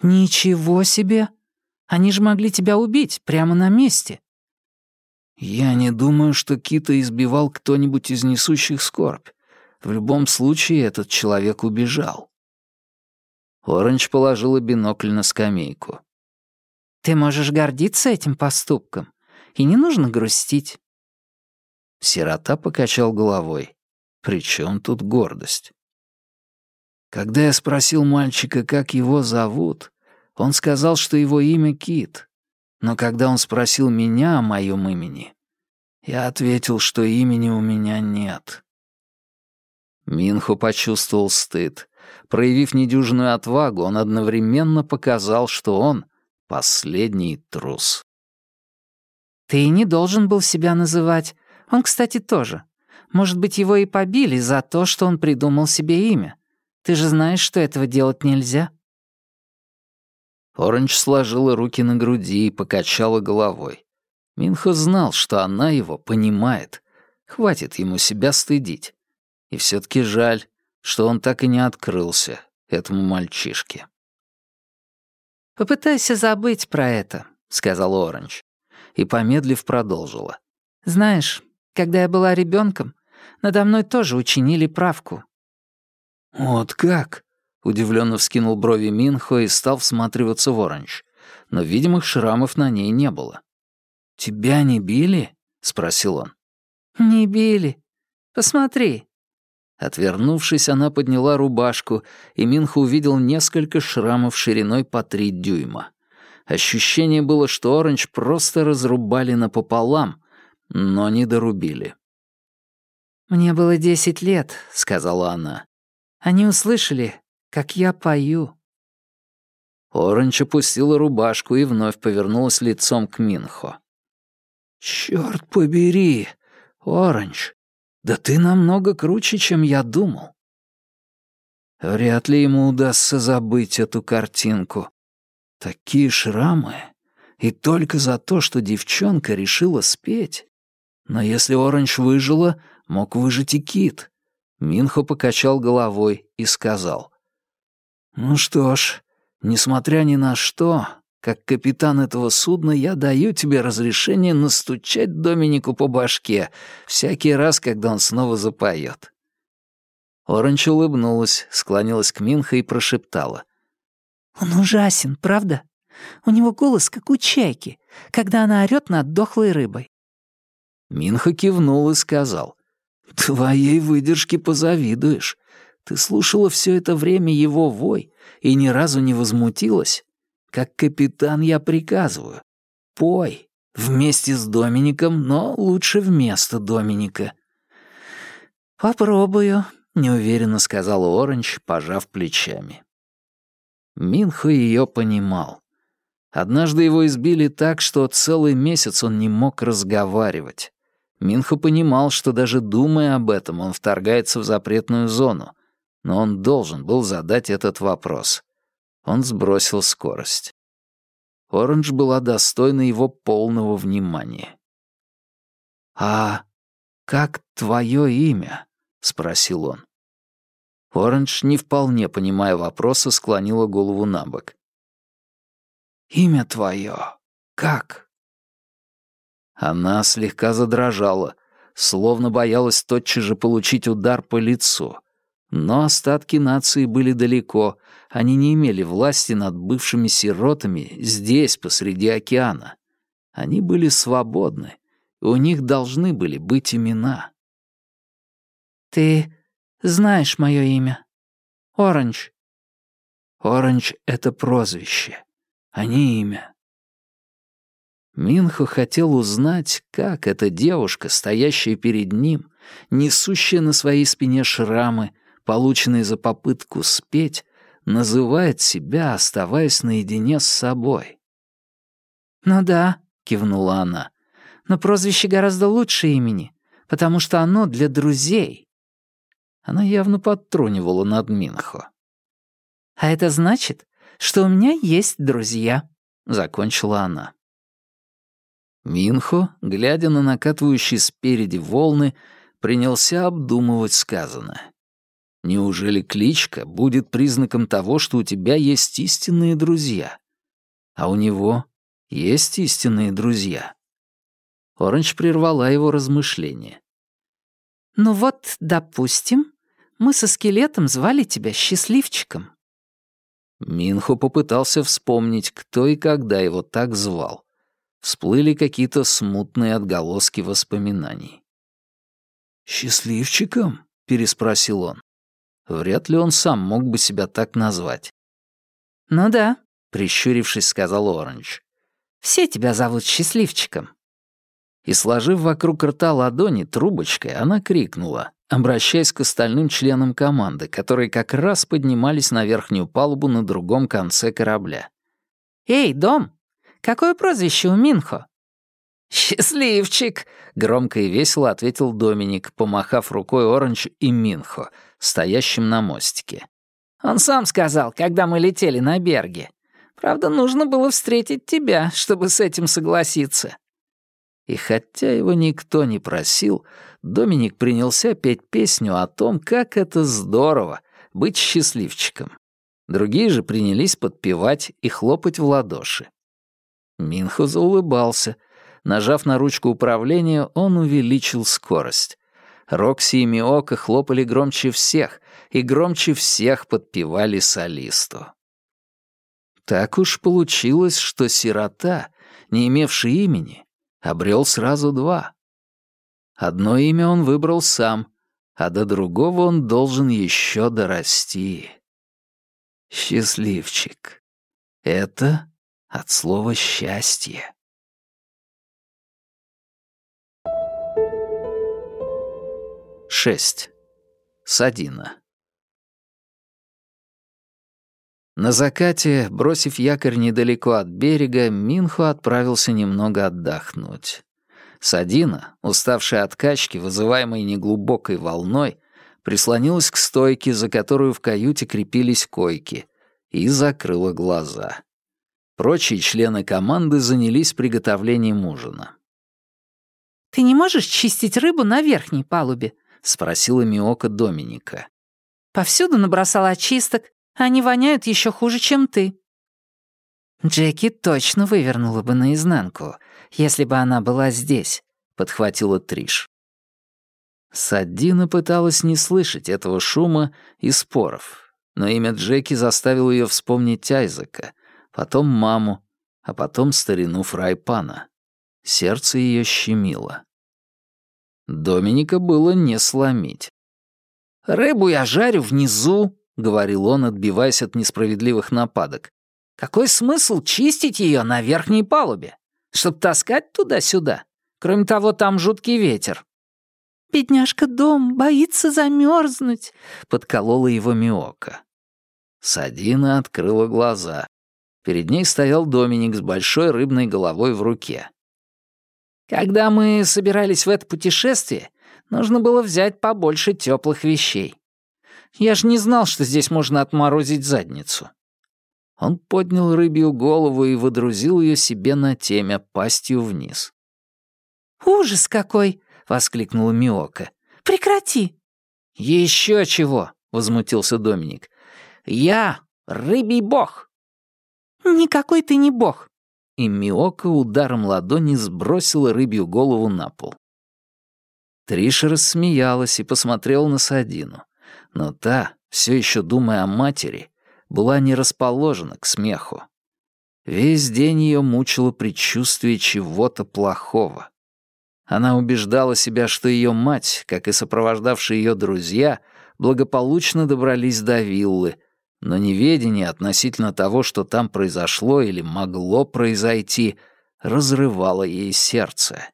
«Ничего себе! Они же могли тебя убить прямо на месте!» «Я не думаю, что Кита избивал кто-нибудь из несущих скорбь. В любом случае, этот человек убежал». Оранж положила бинокль на скамейку. «Ты можешь гордиться этим поступком, и не нужно грустить». Сирота покачал головой. При чем тут гордость? Когда я спросил мальчика, как его зовут, он сказал, что его имя Кит. Но когда он спросил меня о моем имени, я ответил, что имени у меня нет. Минхо почувствовал стыд. Проявив недюжную отвагу, он одновременно показал, что он — последний трус. «Ты не должен был себя называть. Он, кстати, тоже. Может быть, его и побили за то, что он придумал себе имя. Ты же знаешь, что этого делать нельзя». Оранж сложила руки на груди и покачала головой. Минхо знал, что она его понимает. Хватит ему себя стыдить. И все таки жаль, что он так и не открылся этому мальчишке. «Попытайся забыть про это», — сказал Оранж. И, помедлив, продолжила. «Знаешь, когда я была ребенком, надо мной тоже учинили правку». «Вот как?» — удивленно вскинул брови Минхо и стал всматриваться в оранж. Но видимых шрамов на ней не было. «Тебя не били?» — спросил он. «Не били. Посмотри». Отвернувшись, она подняла рубашку, и Минхо увидел несколько шрамов шириной по три дюйма. Ощущение было, что оранж просто разрубали напополам, но не дорубили. «Мне было десять лет», — сказала она. «Они услышали, как я пою». Оранж опустила рубашку и вновь повернулась лицом к Минхо. «Чёрт побери, Оранж, да ты намного круче, чем я думал». Вряд ли ему удастся забыть эту картинку. Такие шрамы. И только за то, что девчонка решила спеть. Но если Оранж выжила, Мог выжить и кит. Минхо покачал головой и сказал. «Ну что ж, Несмотря ни на что, как капитан этого судна, я даю тебе разрешение настучать Доминику по башке всякий раз, когда он снова запоет». Оранж улыбнулась, склонилась к Минха и прошептала. «Он ужасен, правда? У него голос, как у чайки, когда она орёт над дохлой рыбой». Минха кивнул и сказал. «Твоей выдержке позавидуешь. Ты слушала все это время его вой и ни разу не возмутилась. Как капитан я приказываю. Пой. Вместе с Домиником, но лучше вместо Доминика». «Попробую», — неуверенно сказала Оранж, пожав плечами. Минхо ее понимал. Однажды его избили так, что целый месяц он не мог разговаривать. Минхо понимал, что даже думая об этом, он вторгается в запретную зону. Но он должен был задать этот вопрос. Он сбросил скорость. Оранж была достойна его полного внимания. «А как твое имя?» — спросил он. Оранж, не вполне понимая вопроса, склонила голову на бок. «Имя твое как?» Она слегка задрожала, словно боялась тотчас же получить удар по лицу. Но остатки нации были далеко, они не имели власти над бывшими сиротами здесь, посреди океана. Они были свободны, у них должны были быть имена. «Ты знаешь мое имя. Оранж». «Оранж — это прозвище, а не имя. Минхо хотел узнать, как эта девушка, стоящая перед ним, несущая на своей спине шрамы, полученные за попытку спеть, называет себя, оставаясь наедине с собой. «Ну да», — кивнула она, — «но прозвище гораздо лучше имени, потому что оно для друзей». Она явно подтрунивала над Минхо. «А это значит, что у меня есть друзья», — закончила она. Минхо, глядя на накатывающие спереди волны, принялся обдумывать сказанное. Неужели кличка будет признаком того, что у тебя есть истинные друзья? А у него есть истинные друзья? Оранж прервала его размышления. «Ну вот, допустим, мы со скелетом звали тебя счастливчиком». Минхо попытался вспомнить, кто и когда его так звал всплыли какие-то смутные отголоски воспоминаний. «Счастливчиком?» — переспросил он. Вряд ли он сам мог бы себя так назвать. «Ну да», — прищурившись, сказал Оранж. «Все тебя зовут Счастливчиком». И, сложив вокруг рта ладони трубочкой, она крикнула, обращаясь к остальным членам команды, которые как раз поднимались на верхнюю палубу на другом конце корабля. «Эй, дом, Какое прозвище у Минхо?» «Счастливчик!» — громко и весело ответил Доминик, помахав рукой Оранж и Минхо, стоящим на мостике. «Он сам сказал, когда мы летели на Берге. Правда, нужно было встретить тебя, чтобы с этим согласиться». И хотя его никто не просил, Доминик принялся петь песню о том, как это здорово — быть счастливчиком. Другие же принялись подпевать и хлопать в ладоши. Минхо заулыбался. Нажав на ручку управления, он увеличил скорость. Рокси и Миока хлопали громче всех, и громче всех подпевали солисту. Так уж получилось, что сирота, не имевший имени, обрел сразу два. Одно имя он выбрал сам, а до другого он должен еще дорасти. Счастливчик. Это от слова «счастье». Шесть. Садина. На закате, бросив якорь недалеко от берега, Минхо отправился немного отдохнуть. Садина, уставшая от качки, вызываемой неглубокой волной, прислонилась к стойке, за которую в каюте крепились койки, и закрыла глаза. Прочие члены команды занялись приготовлением ужина. «Ты не можешь чистить рыбу на верхней палубе?» — спросила Миока Доминика. «Повсюду набросал очисток, они воняют еще хуже, чем ты». «Джеки точно вывернула бы наизнанку, если бы она была здесь», — подхватила Триш. Саддина пыталась не слышать этого шума и споров, но имя Джеки заставило ее вспомнить Айзека, потом маму, а потом старину Фрайпана. Сердце ее щемило. Доминика было не сломить. «Рыбу я жарю внизу», — говорил он, отбиваясь от несправедливых нападок. «Какой смысл чистить ее на верхней палубе? Чтоб таскать туда-сюда? Кроме того, там жуткий ветер». «Бедняжка Дом боится замерзнуть», — подколола его Миока. Садина открыла глаза. Перед ней стоял Доминик с большой рыбной головой в руке. Когда мы собирались в это путешествие, нужно было взять побольше теплых вещей. Я же не знал, что здесь можно отморозить задницу. Он поднял рыбью голову и выдрузил ее себе на темя пастью вниз. «Ужас какой!» — воскликнула Миока. «Прекрати!» «Еще чего!» — возмутился Доминик. «Я рыбий бог!» «Никакой ты не бог!» и Миока ударом ладони сбросила рыбью голову на пол. Триша рассмеялась и посмотрела на Садину, но та, все еще думая о матери, была не расположена к смеху. Весь день ее мучило предчувствие чего-то плохого. Она убеждала себя, что ее мать, как и сопровождавшие ее друзья, благополучно добрались до виллы, но неведение относительно того, что там произошло или могло произойти, разрывало ей сердце.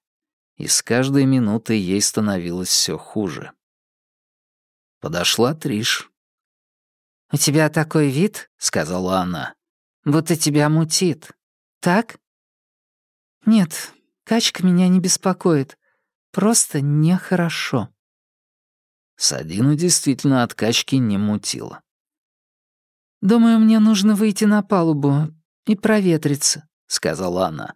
И с каждой минутой ей становилось все хуже. Подошла Триш. «У тебя такой вид, — сказала она, — будто тебя мутит. Так?» «Нет, качка меня не беспокоит. Просто нехорошо». Садину действительно от качки не мутило. «Думаю, мне нужно выйти на палубу и проветриться», — сказала она.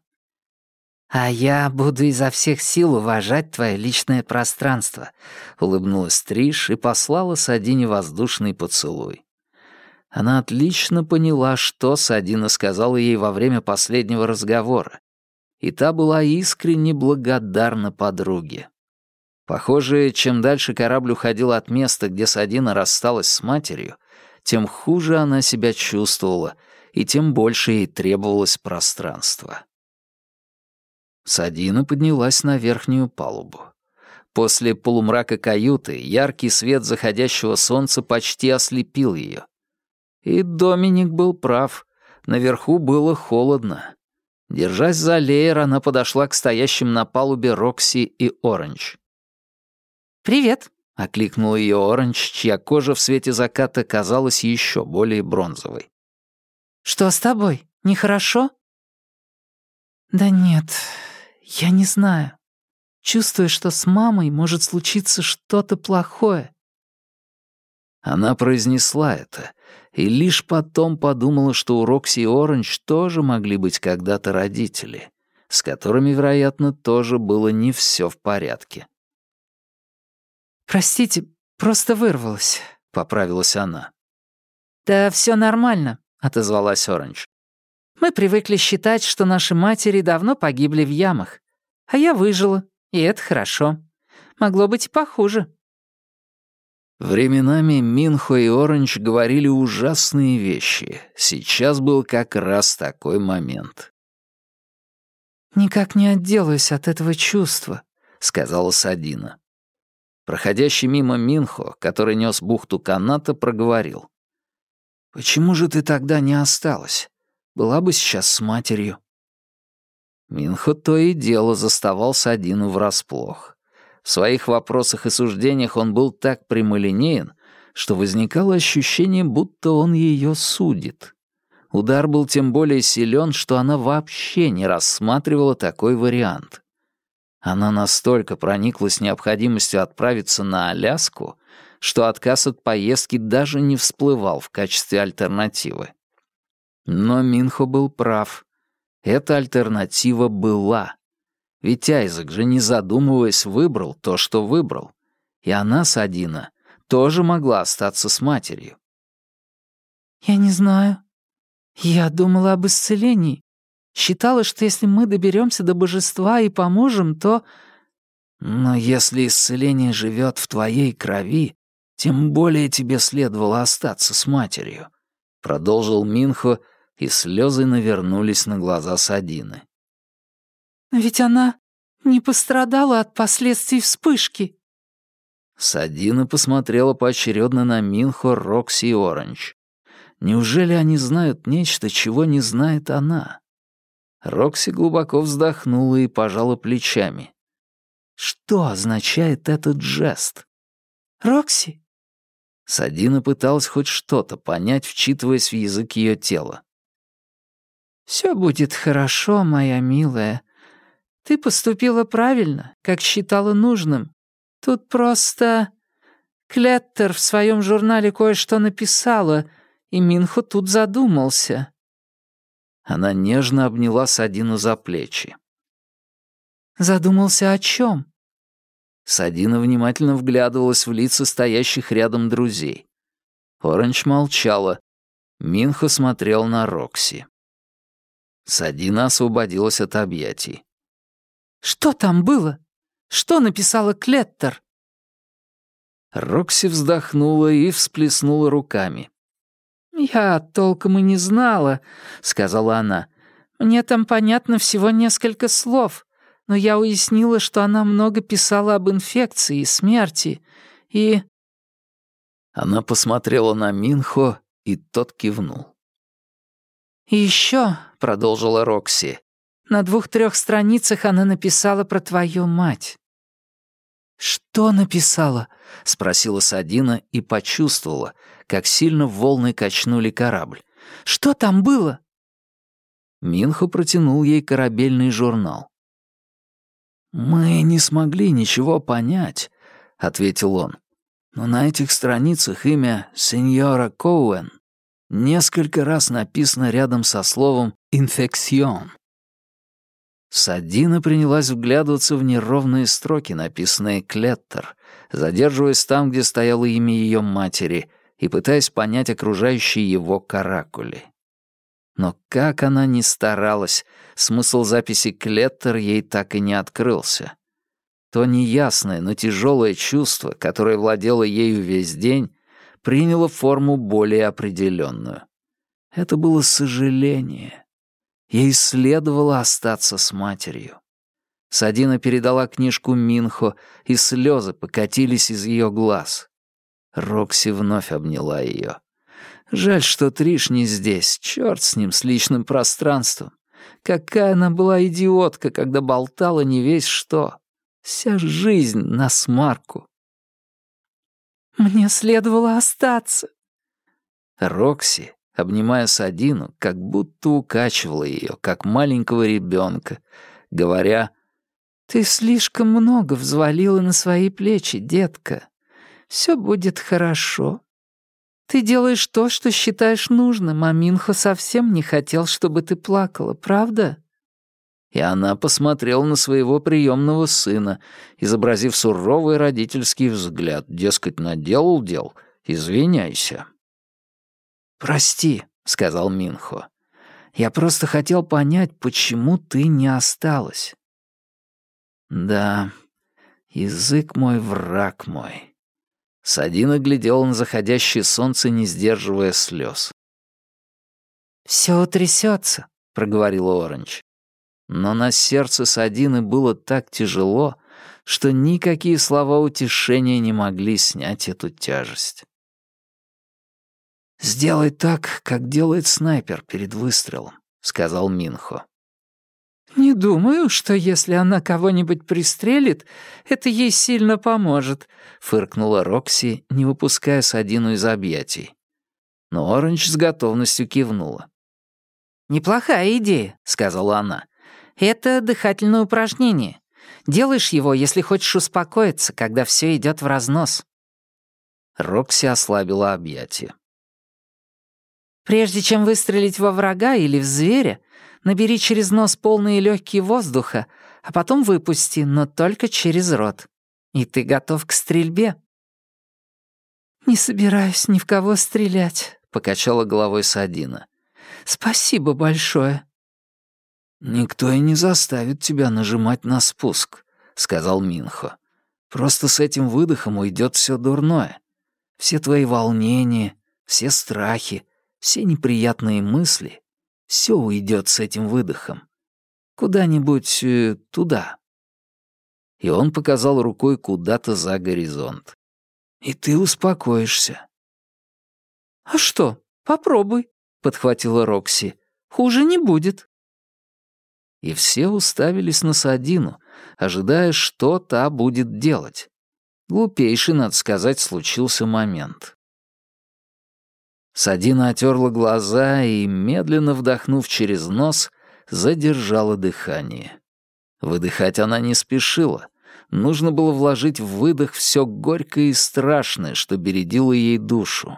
«А я буду изо всех сил уважать твое личное пространство», — улыбнулась Триш и послала Садине воздушный поцелуй. Она отлично поняла, что Садина сказала ей во время последнего разговора, и та была искренне благодарна подруге. Похоже, чем дальше корабль уходил от места, где Садина рассталась с матерью, тем хуже она себя чувствовала, и тем больше ей требовалось пространства. Садина поднялась на верхнюю палубу. После полумрака каюты яркий свет заходящего солнца почти ослепил ее. И Доминик был прав. Наверху было холодно. Держась за леер, она подошла к стоящим на палубе Рокси и Оранж. «Привет», — окликнул ее Оранж, чья кожа в свете заката казалась еще более бронзовой. «Что с тобой? Нехорошо?» «Да нет, я не знаю. Чувствую, что с мамой может случиться что-то плохое». Она произнесла это, и лишь потом подумала, что у Рокси и Оранж тоже могли быть когда-то родители, с которыми, вероятно, тоже было не все в порядке. «Простите, просто вырвалась», — поправилась она. «Да все нормально», — отозвалась Оранж. «Мы привыкли считать, что наши матери давно погибли в ямах. А я выжила, и это хорошо. Могло быть и похуже». Временами Минхо и Оранж говорили ужасные вещи. Сейчас был как раз такой момент. «Никак не отделаюсь от этого чувства», — сказала Садина. Проходящий мимо Минхо, который нес бухту каната, проговорил. «Почему же ты тогда не осталась? Была бы сейчас с матерью». Минхо то и дело заставал Садину врасплох. В своих вопросах и суждениях он был так прямолинеен, что возникало ощущение, будто он ее судит. Удар был тем более силен, что она вообще не рассматривала такой вариант. Она настолько прониклась необходимостью отправиться на Аляску, что отказ от поездки даже не всплывал в качестве альтернативы. Но Минхо был прав. Эта альтернатива была. Ведь Айзек же, не задумываясь, выбрал то, что выбрал. И она, Садина, тоже могла остаться с матерью. «Я не знаю. «Я думала об исцелении. Считала, что если мы доберемся до божества и поможем, то...» «Но если исцеление живет в твоей крови, тем более тебе следовало остаться с матерью», — продолжил Минхо, и слезы навернулись на глаза Садины. «Ведь она не пострадала от последствий вспышки». Садина посмотрела поочередно на Минхо, Рокси и Оранж. Неужели они знают нечто, чего не знает она? Рокси глубоко вздохнула и пожала плечами. Что означает этот жест? «Рокси?» Садина пыталась хоть что-то понять, вчитываясь в язык ее тела. «Все будет хорошо, моя милая. Ты поступила правильно, как считала нужным. Тут просто... Клеттер в своем журнале кое-что написала, и Минхо тут задумался». Она нежно обняла Садину за плечи. «Задумался о чем? Садина внимательно вглядывалась в лица стоящих рядом друзей. Оранж молчала. Минхо смотрел на Рокси. Садина освободилась от объятий. «Что там было? Что написала Клеттер?» Рокси вздохнула и всплеснула руками. «Я толком и не знала», — сказала она. «Мне там понятно всего несколько слов, но я уяснила, что она много писала об инфекции и смерти, и...» Она посмотрела на Минхо, и тот кивнул. «И еще», — продолжила Рокси, — «на двух-трех страницах она написала про твою мать». «Что написала?» — спросила Садина и почувствовала, как сильно волны качнули корабль. «Что там было?» Минхо протянул ей корабельный журнал. «Мы не смогли ничего понять», — ответил он. «Но на этих страницах имя сеньора Коуэн несколько раз написано рядом со словом «инфекцион». Садина принялась вглядываться в неровные строки, написанные Клеттер, задерживаясь там, где стояло имя ее матери, и пытаясь понять окружающие его каракули. Но как она ни старалась, смысл записи Клеттер ей так и не открылся. То неясное, но тяжелое чувство, которое владело ею весь день, приняло форму более определенную. Это было сожаление. Ей следовало остаться с матерью. Садина передала книжку Минхо, и слезы покатились из ее глаз. Рокси вновь обняла ее. Жаль, что Триш не здесь. Черт с ним, с личным пространством. Какая она была идиотка, когда болтала не весь что. Вся жизнь на смарку. «Мне следовало остаться». Рокси, обнимая Садину, как будто укачивала ее, как маленького ребенка, говоря, «Ты слишком много взвалила на свои плечи, детка. Все будет хорошо. Ты делаешь то, что считаешь нужным, а Минхо совсем не хотел, чтобы ты плакала, правда?» И она посмотрела на своего приемного сына, изобразив суровый родительский взгляд, дескать, наделал дел, извиняйся. «Прости», — сказал Минхо. «Я просто хотел понять, почему ты не осталась». «Да, язык мой, враг мой». Садина глядела на заходящее солнце, не сдерживая слез. «Все утрясется», — проговорил Оранж. Но на сердце Садины было так тяжело, что никакие слова утешения не могли снять эту тяжесть. «Сделай так, как делает снайпер перед выстрелом», — сказал Минхо. «Не думаю, что если она кого-нибудь пристрелит, это ей сильно поможет», — фыркнула Рокси, не выпуская Садину из объятий. Но Оранж с готовностью кивнула. «Неплохая идея», — сказала она. «Это дыхательное упражнение. Делаешь его, если хочешь успокоиться, когда все идет в разнос». Рокси ослабила объятия. Прежде чем выстрелить во врага или в зверя, набери через нос полные легкие воздуха, а потом выпусти, но только через рот. И ты готов к стрельбе. «Не собираюсь ни в кого стрелять», — покачала головой Садина. Спасибо большое». «Никто и не заставит тебя нажимать на спуск», — сказал Минхо. «Просто с этим выдохом уйдет все дурное. Все твои волнения, все страхи, все неприятные мысли, все уйдет с этим выдохом. Куда-нибудь э, туда». И он показал рукой куда-то за горизонт. «И ты успокоишься». «А что, попробуй», — подхватила Рокси. «Хуже не будет» и все уставились на Садину, ожидая, что та будет делать. Глупейший, надо сказать, случился момент. Садина отерла глаза и, медленно вдохнув через нос, задержала дыхание. Выдыхать она не спешила. Нужно было вложить в выдох все горькое и страшное, что бередило ей душу.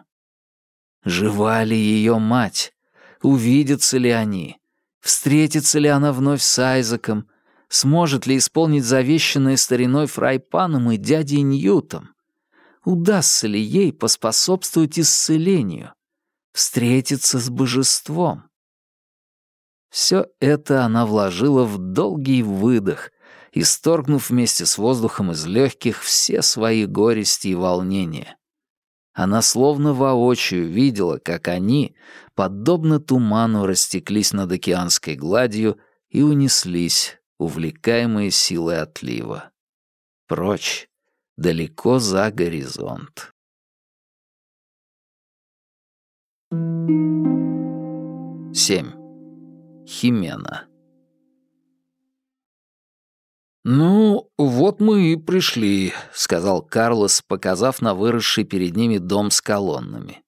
Жива ли ее мать? Увидятся ли они? Встретится ли она вновь с Айзеком? Сможет ли исполнить завещанное стариной Фрайпаном и дядей Ньютом? Удастся ли ей поспособствовать исцелению? Встретиться с божеством? Все это она вложила в долгий выдох, исторгнув вместе с воздухом из легких все свои горести и волнения. Она словно воочию видела, как они, подобно туману, растеклись над океанской гладью и унеслись, увлекаемые силой отлива. Прочь, далеко за горизонт. Семь. Химена. «Ну, вот мы и пришли», — сказал Карлос, показав на выросший перед ними дом с колоннами.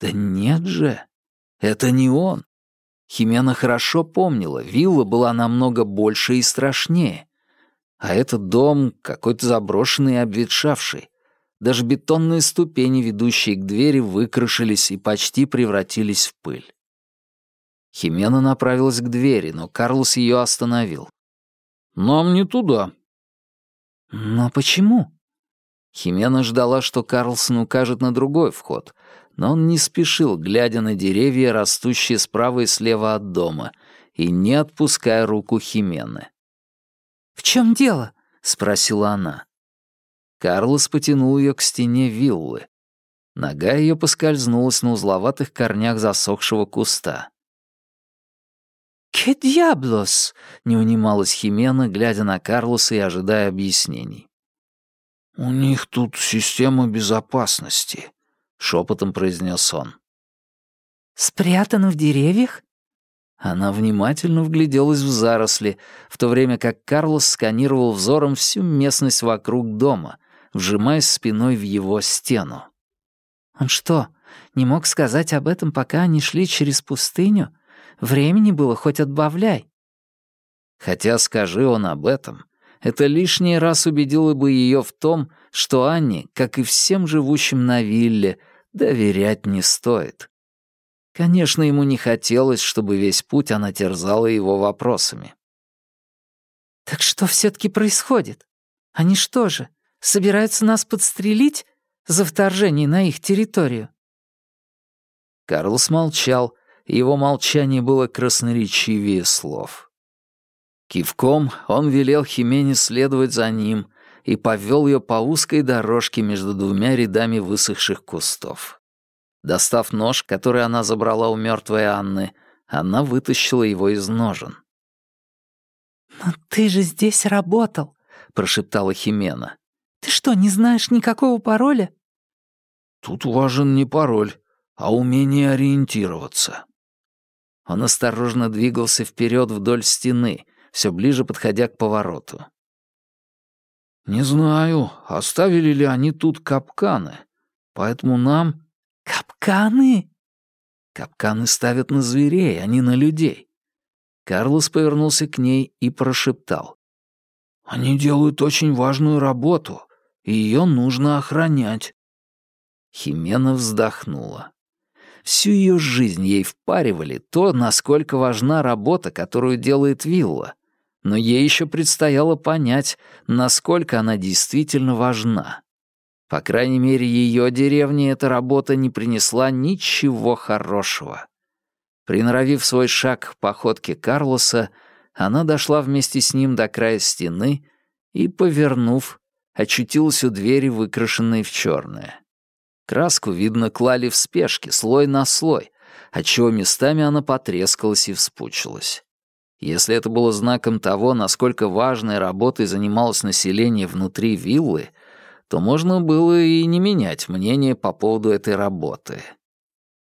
«Да нет же, это не он». Химена хорошо помнила, вилла была намного больше и страшнее. А этот дом какой-то заброшенный и обветшавший. Даже бетонные ступени, ведущие к двери, выкрашились и почти превратились в пыль. Химена направилась к двери, но Карлос ее остановил. «Нам не туда». «Но почему?» Химена ждала, что Карлсон укажет на другой вход, но он не спешил, глядя на деревья, растущие справа и слева от дома, и не отпуская руку Химены. «В чем дело?» — спросила она. Карлос потянул ее к стене виллы. Нога ее поскользнулась на узловатых корнях засохшего куста. «Ке диаблос!» — не унималась Химена, глядя на Карлоса и ожидая объяснений. «У них тут система безопасности», — шепотом произнес он. «Спрятано в деревьях?» Она внимательно вгляделась в заросли, в то время как Карлос сканировал взором всю местность вокруг дома, вжимаясь спиной в его стену. «Он что, не мог сказать об этом, пока они шли через пустыню?» Времени было хоть отбавляй. Хотя скажи он об этом, это лишний раз убедило бы ее в том, что Анне, как и всем живущим на вилле, доверять не стоит. Конечно, ему не хотелось, чтобы весь путь она терзала его вопросами. «Так что все таки происходит? Они что же, собираются нас подстрелить за вторжение на их территорию?» Карлос молчал, его молчание было красноречивее слов. Кивком он велел Химене следовать за ним и повел ее по узкой дорожке между двумя рядами высохших кустов. Достав нож, который она забрала у мертвой Анны, она вытащила его из ножен. «Но ты же здесь работал», — прошептала Химена. «Ты что, не знаешь никакого пароля?» «Тут важен не пароль, а умение ориентироваться», он осторожно двигался вперед вдоль стены, все ближе подходя к повороту. «Не знаю, оставили ли они тут капканы, поэтому нам...» «Капканы?» «Капканы ставят на зверей, а не на людей». Карлос повернулся к ней и прошептал. «Они делают очень важную работу, ее нужно охранять». Химена вздохнула. Всю ее жизнь ей впаривали то, насколько важна работа, которую делает вилла. Но ей еще предстояло понять, насколько она действительно важна. По крайней мере, ее деревне эта работа не принесла ничего хорошего. Приноровив свой шаг к походке Карлоса, она дошла вместе с ним до края стены и, повернув, очутилась у двери, выкрашенной в черное. Краску, видно, клали в спешке, слой на слой, отчего местами она потрескалась и вспучилась. Если это было знаком того, насколько важной работой занималось население внутри виллы, то можно было и не менять мнение по поводу этой работы.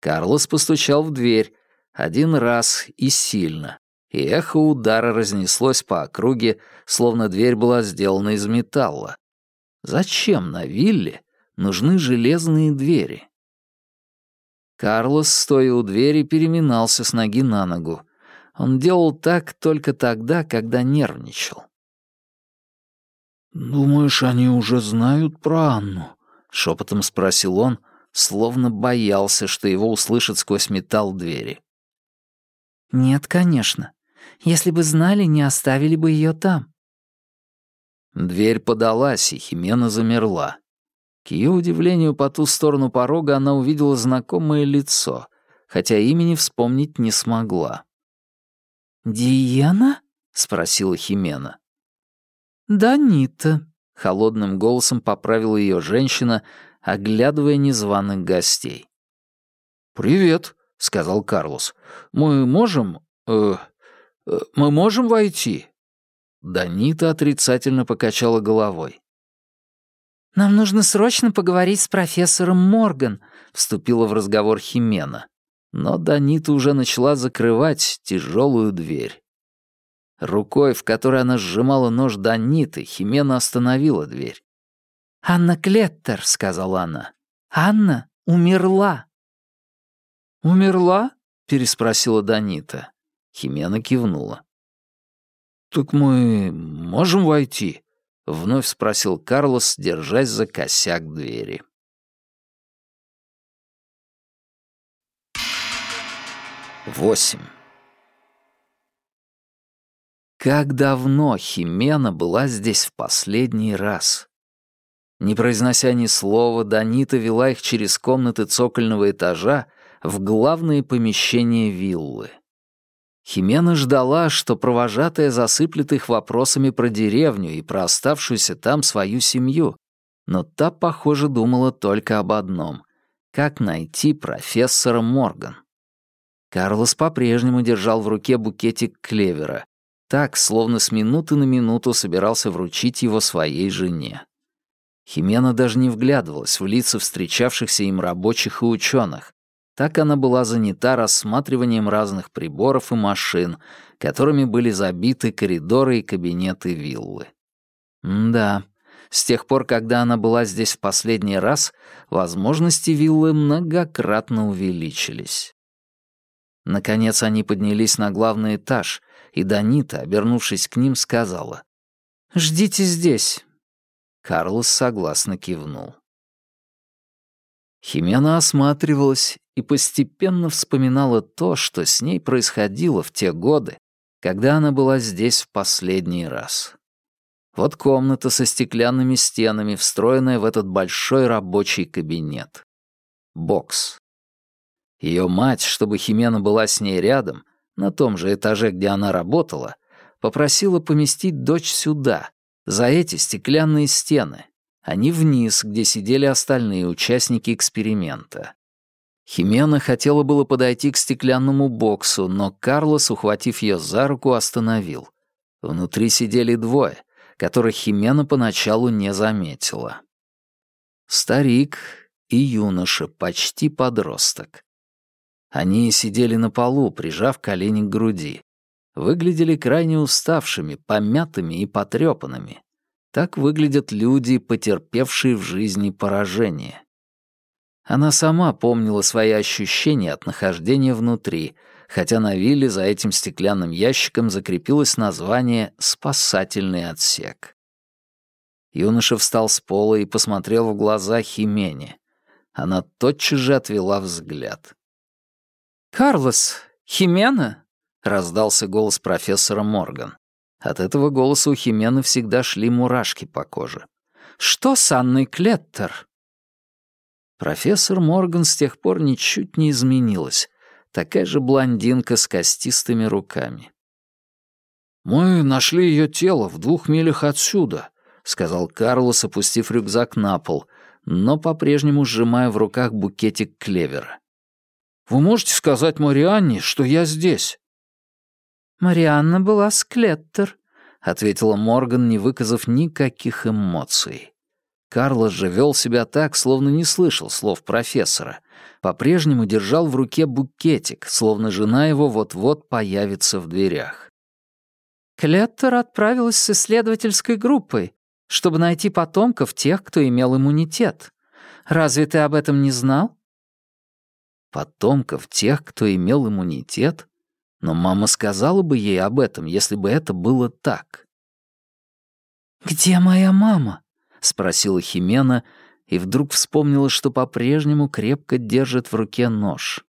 Карлос постучал в дверь один раз и сильно, и эхо удара разнеслось по округе, словно дверь была сделана из металла. Зачем на вилле нужны железные двери? Карлос, стоя у двери, переминался с ноги на ногу. Он делал так только тогда, когда нервничал. «Думаешь, они уже знают про Анну?» — шепотом спросил он, словно боялся, что его услышат сквозь металл двери. «Нет, конечно. Если бы знали, не оставили бы ее там». Дверь подалась, и Химена замерла. К ее удивлению, по ту сторону порога она увидела знакомое лицо, хотя имени вспомнить не смогла. «Диена?» — спросила Химена. «Да, Нита», — холодным голосом поправила ее женщина, оглядывая незваных гостей. «Привет», — сказал Карлос. «Мы можем... Э, э, мы можем войти?» Данита отрицательно покачала головой. «Нам нужно срочно поговорить с профессором Морган», — вступила в разговор Химена. Но Данита уже начала закрывать тяжелую дверь. Рукой, в которой она сжимала нож Даниты, Химена остановила дверь. «Анна Клеттер», — сказала она. «Анна умерла». «Умерла?» — переспросила Данита. Химена кивнула. «Так мы можем войти?» — вновь спросил Карлос, держась за косяк двери. Восемь. Как давно Химена была здесь в последний раз? Не произнося ни слова, Данита вела их через комнаты цокольного этажа в главные помещения виллы. Химена ждала, что провожатая засыплет их вопросами про деревню и про оставшуюся там свою семью, но та, похоже, думала только об одном — как найти профессора Морган. Карлос по-прежнему держал в руке букетик клевера, так, словно с минуты на минуту собирался вручить его своей жене. Химена даже не вглядывалась в лица встречавшихся им рабочих и ученых. Так она была занята рассматриванием разных приборов и машин, которыми были забиты коридоры и кабинеты виллы. Да, с тех пор, когда она была здесь в последний раз, возможности виллы многократно увеличились. Наконец они поднялись на главный этаж, и Данита, обернувшись к ним, сказала «Ждите здесь». Карлос согласно кивнул. Химена осматривалась и постепенно вспоминала то, что с ней происходило в те годы, когда она была здесь в последний раз. Вот комната со стеклянными стенами, встроенная в этот большой рабочий кабинет. Бокс. Ее мать, чтобы Химена была с ней рядом, на том же этаже, где она работала, попросила поместить дочь сюда, за эти стеклянные стены, а не вниз, где сидели остальные участники эксперимента. Химена хотела было подойти к стеклянному боксу, но Карлос, ухватив ее за руку, остановил. Внутри сидели двое, которых Химена поначалу не заметила. Старик и юноша, почти подросток. Они сидели на полу, прижав колени к груди. Выглядели крайне уставшими, помятыми и потрепанными. Так выглядят люди, потерпевшие в жизни поражение. Она сама помнила свои ощущения от нахождения внутри, хотя на вилле за этим стеклянным ящиком закрепилось название «спасательный отсек». Юноша встал с пола и посмотрел в глаза Химене. Она тотчас же отвела взгляд. «Карлос, Химена?» — раздался голос профессора Морган. От этого голоса у Химены всегда шли мурашки по коже. «Что с Анной Клеттер?» Профессор Морган с тех пор ничуть не изменилась. такая же блондинка с костистыми руками. «Мы нашли ее тело в двух милях отсюда», — сказал Карлос, опустив рюкзак на пол, но по-прежнему сжимая в руках букетик клевера. «Вы можете сказать Марианне, что я здесь?» «Марианна была склеттер», — ответила Морган, не выказав никаких эмоций. Карлос же вел себя так, словно не слышал слов профессора. По-прежнему держал в руке букетик, словно жена его вот-вот появится в дверях. Клеттер отправилась с исследовательской группой, чтобы найти потомков тех, кто имел иммунитет. Разве ты об этом не знал? Потомков тех, кто имел иммунитет? Но мама сказала бы ей об этом, если бы это было так. «Где моя мама?» — спросила Химена, и вдруг вспомнила, что по-прежнему крепко держит в руке нож.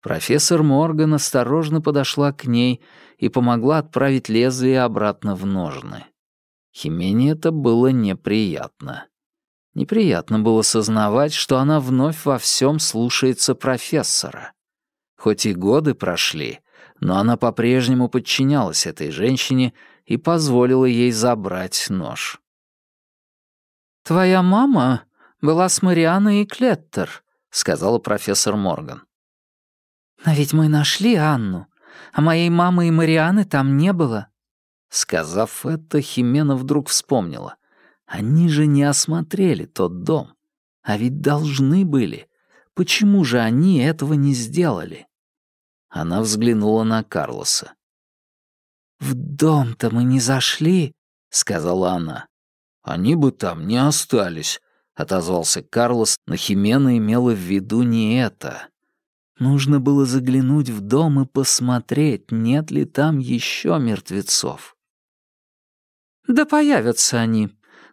Профессор Морган осторожно подошла к ней и помогла отправить лезвие обратно в ножны. Химене это было неприятно. Неприятно было сознавать, что она вновь во всем слушается профессора. Хоть и годы прошли, но она по-прежнему подчинялась этой женщине и позволила ей забрать нож. «Твоя мама была с Марианой и Клеттер», — сказала профессор Морган. «Но ведь мы нашли Анну, а моей мамы и Марианы там не было». Сказав это, Химена вдруг вспомнила. Они же не осмотрели тот дом. А ведь должны были. Почему же они этого не сделали? Она взглянула на Карлоса. «В дом-то мы не зашли», — сказала она. «Они бы там не остались», — отозвался Карлос, но Химена имела в виду не это. Нужно было заглянуть в дом и посмотреть, нет ли там еще мертвецов. «Да появятся они.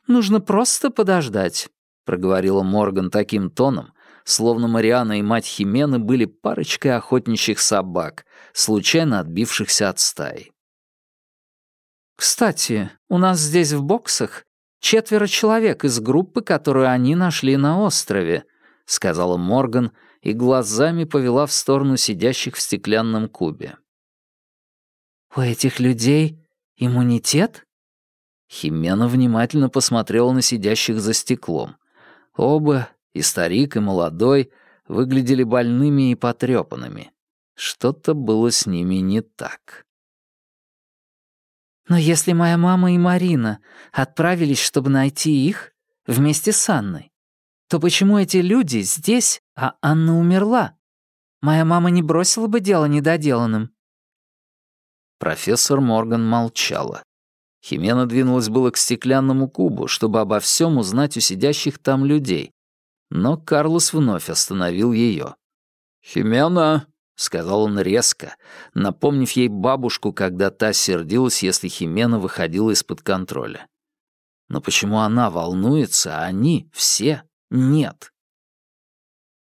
Нужно просто подождать», — проговорила Морган таким тоном, словно Мариана и мать Химены были парочкой охотничьих собак, случайно отбившихся от стаи. «Кстати, у нас здесь в боксах четверо человек из группы, которую они нашли на острове», — сказала Морган и глазами повела в сторону сидящих в стеклянном кубе. «У этих людей иммунитет?» Химена внимательно посмотрела на сидящих за стеклом. Оба, и старик, и молодой, выглядели больными и потрепанными. Что-то было с ними не так. «Но если моя мама и Марина отправились, чтобы найти их, вместе с Анной, то почему эти люди здесь, а Анна умерла? Моя мама не бросила бы дело недоделанным». Профессор Морган молчала. Химена двинулась было к стеклянному кубу, чтобы обо всем узнать у сидящих там людей, но Карлос вновь остановил ее. «Химена!» — сказал он резко, напомнив ей бабушку, когда та сердилась, если Химена выходила из-под контроля. Но почему она волнуется, а они, все, нет?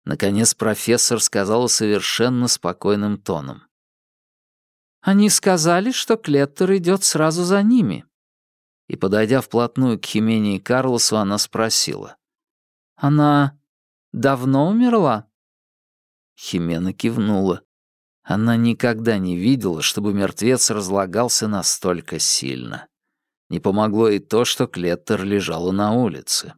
Наконец профессор сказала совершенно спокойным тоном. «Они сказали, что Клеттер идет сразу за ними». И, подойдя вплотную к Химене и Карлосу, она спросила. Она давно умерла?» Химена кивнула. Она никогда не видела, чтобы мертвец разлагался настолько сильно. Не помогло и то, что Клеттер лежала на улице.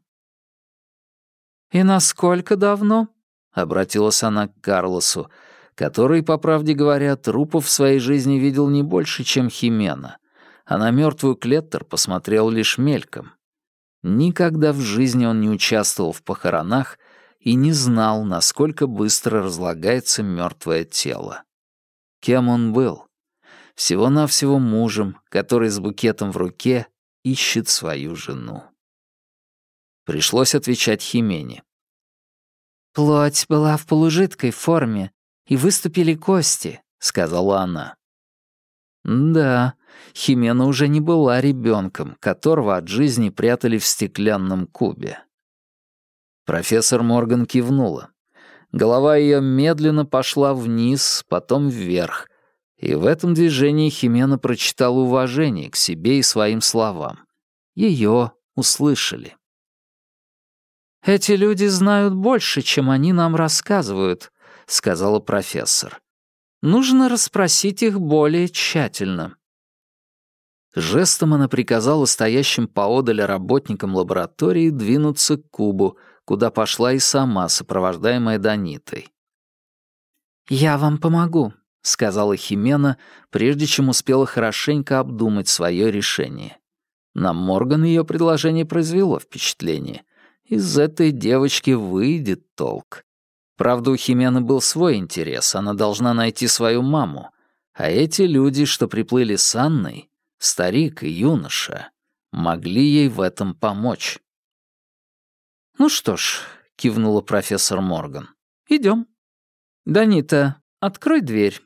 «И насколько давно?» — обратилась она к Карлосу, который, по правде говоря, трупов в своей жизни видел не больше, чем Химена, а на мертвую Клеттер посмотрел лишь мельком. Никогда в жизни он не участвовал в похоронах и не знал, насколько быстро разлагается мертвое тело. Кем он был? Всего-навсего мужем, который с букетом в руке ищет свою жену. Пришлось отвечать Химене. «Плоть была в полужидкой форме, и выступили кости», — сказала она. Да, Химена уже не была ребенком, которого от жизни прятали в стеклянном кубе. Профессор Морган кивнула. Голова ее медленно пошла вниз, потом вверх, и в этом движении Химена прочитала уважение к себе и своим словам. Ее услышали. «Эти люди знают больше, чем они нам рассказывают», — сказала профессор. «Нужно расспросить их более тщательно». Жестом она приказала стоящим поодаль работникам лаборатории двинуться к кубу, куда пошла и сама, сопровождаемая Данитой. «Я вам помогу», — сказала Химена, прежде чем успела хорошенько обдумать свое решение. На Морган ее предложение произвело впечатление. Из этой девочки выйдет толк. Правда, у Химены был свой интерес, она должна найти свою маму. А эти люди, что приплыли с Анной, старик и юноша, могли ей в этом помочь. «Ну что ж», — кивнула профессор Морган, — «идем». «Данита, открой дверь».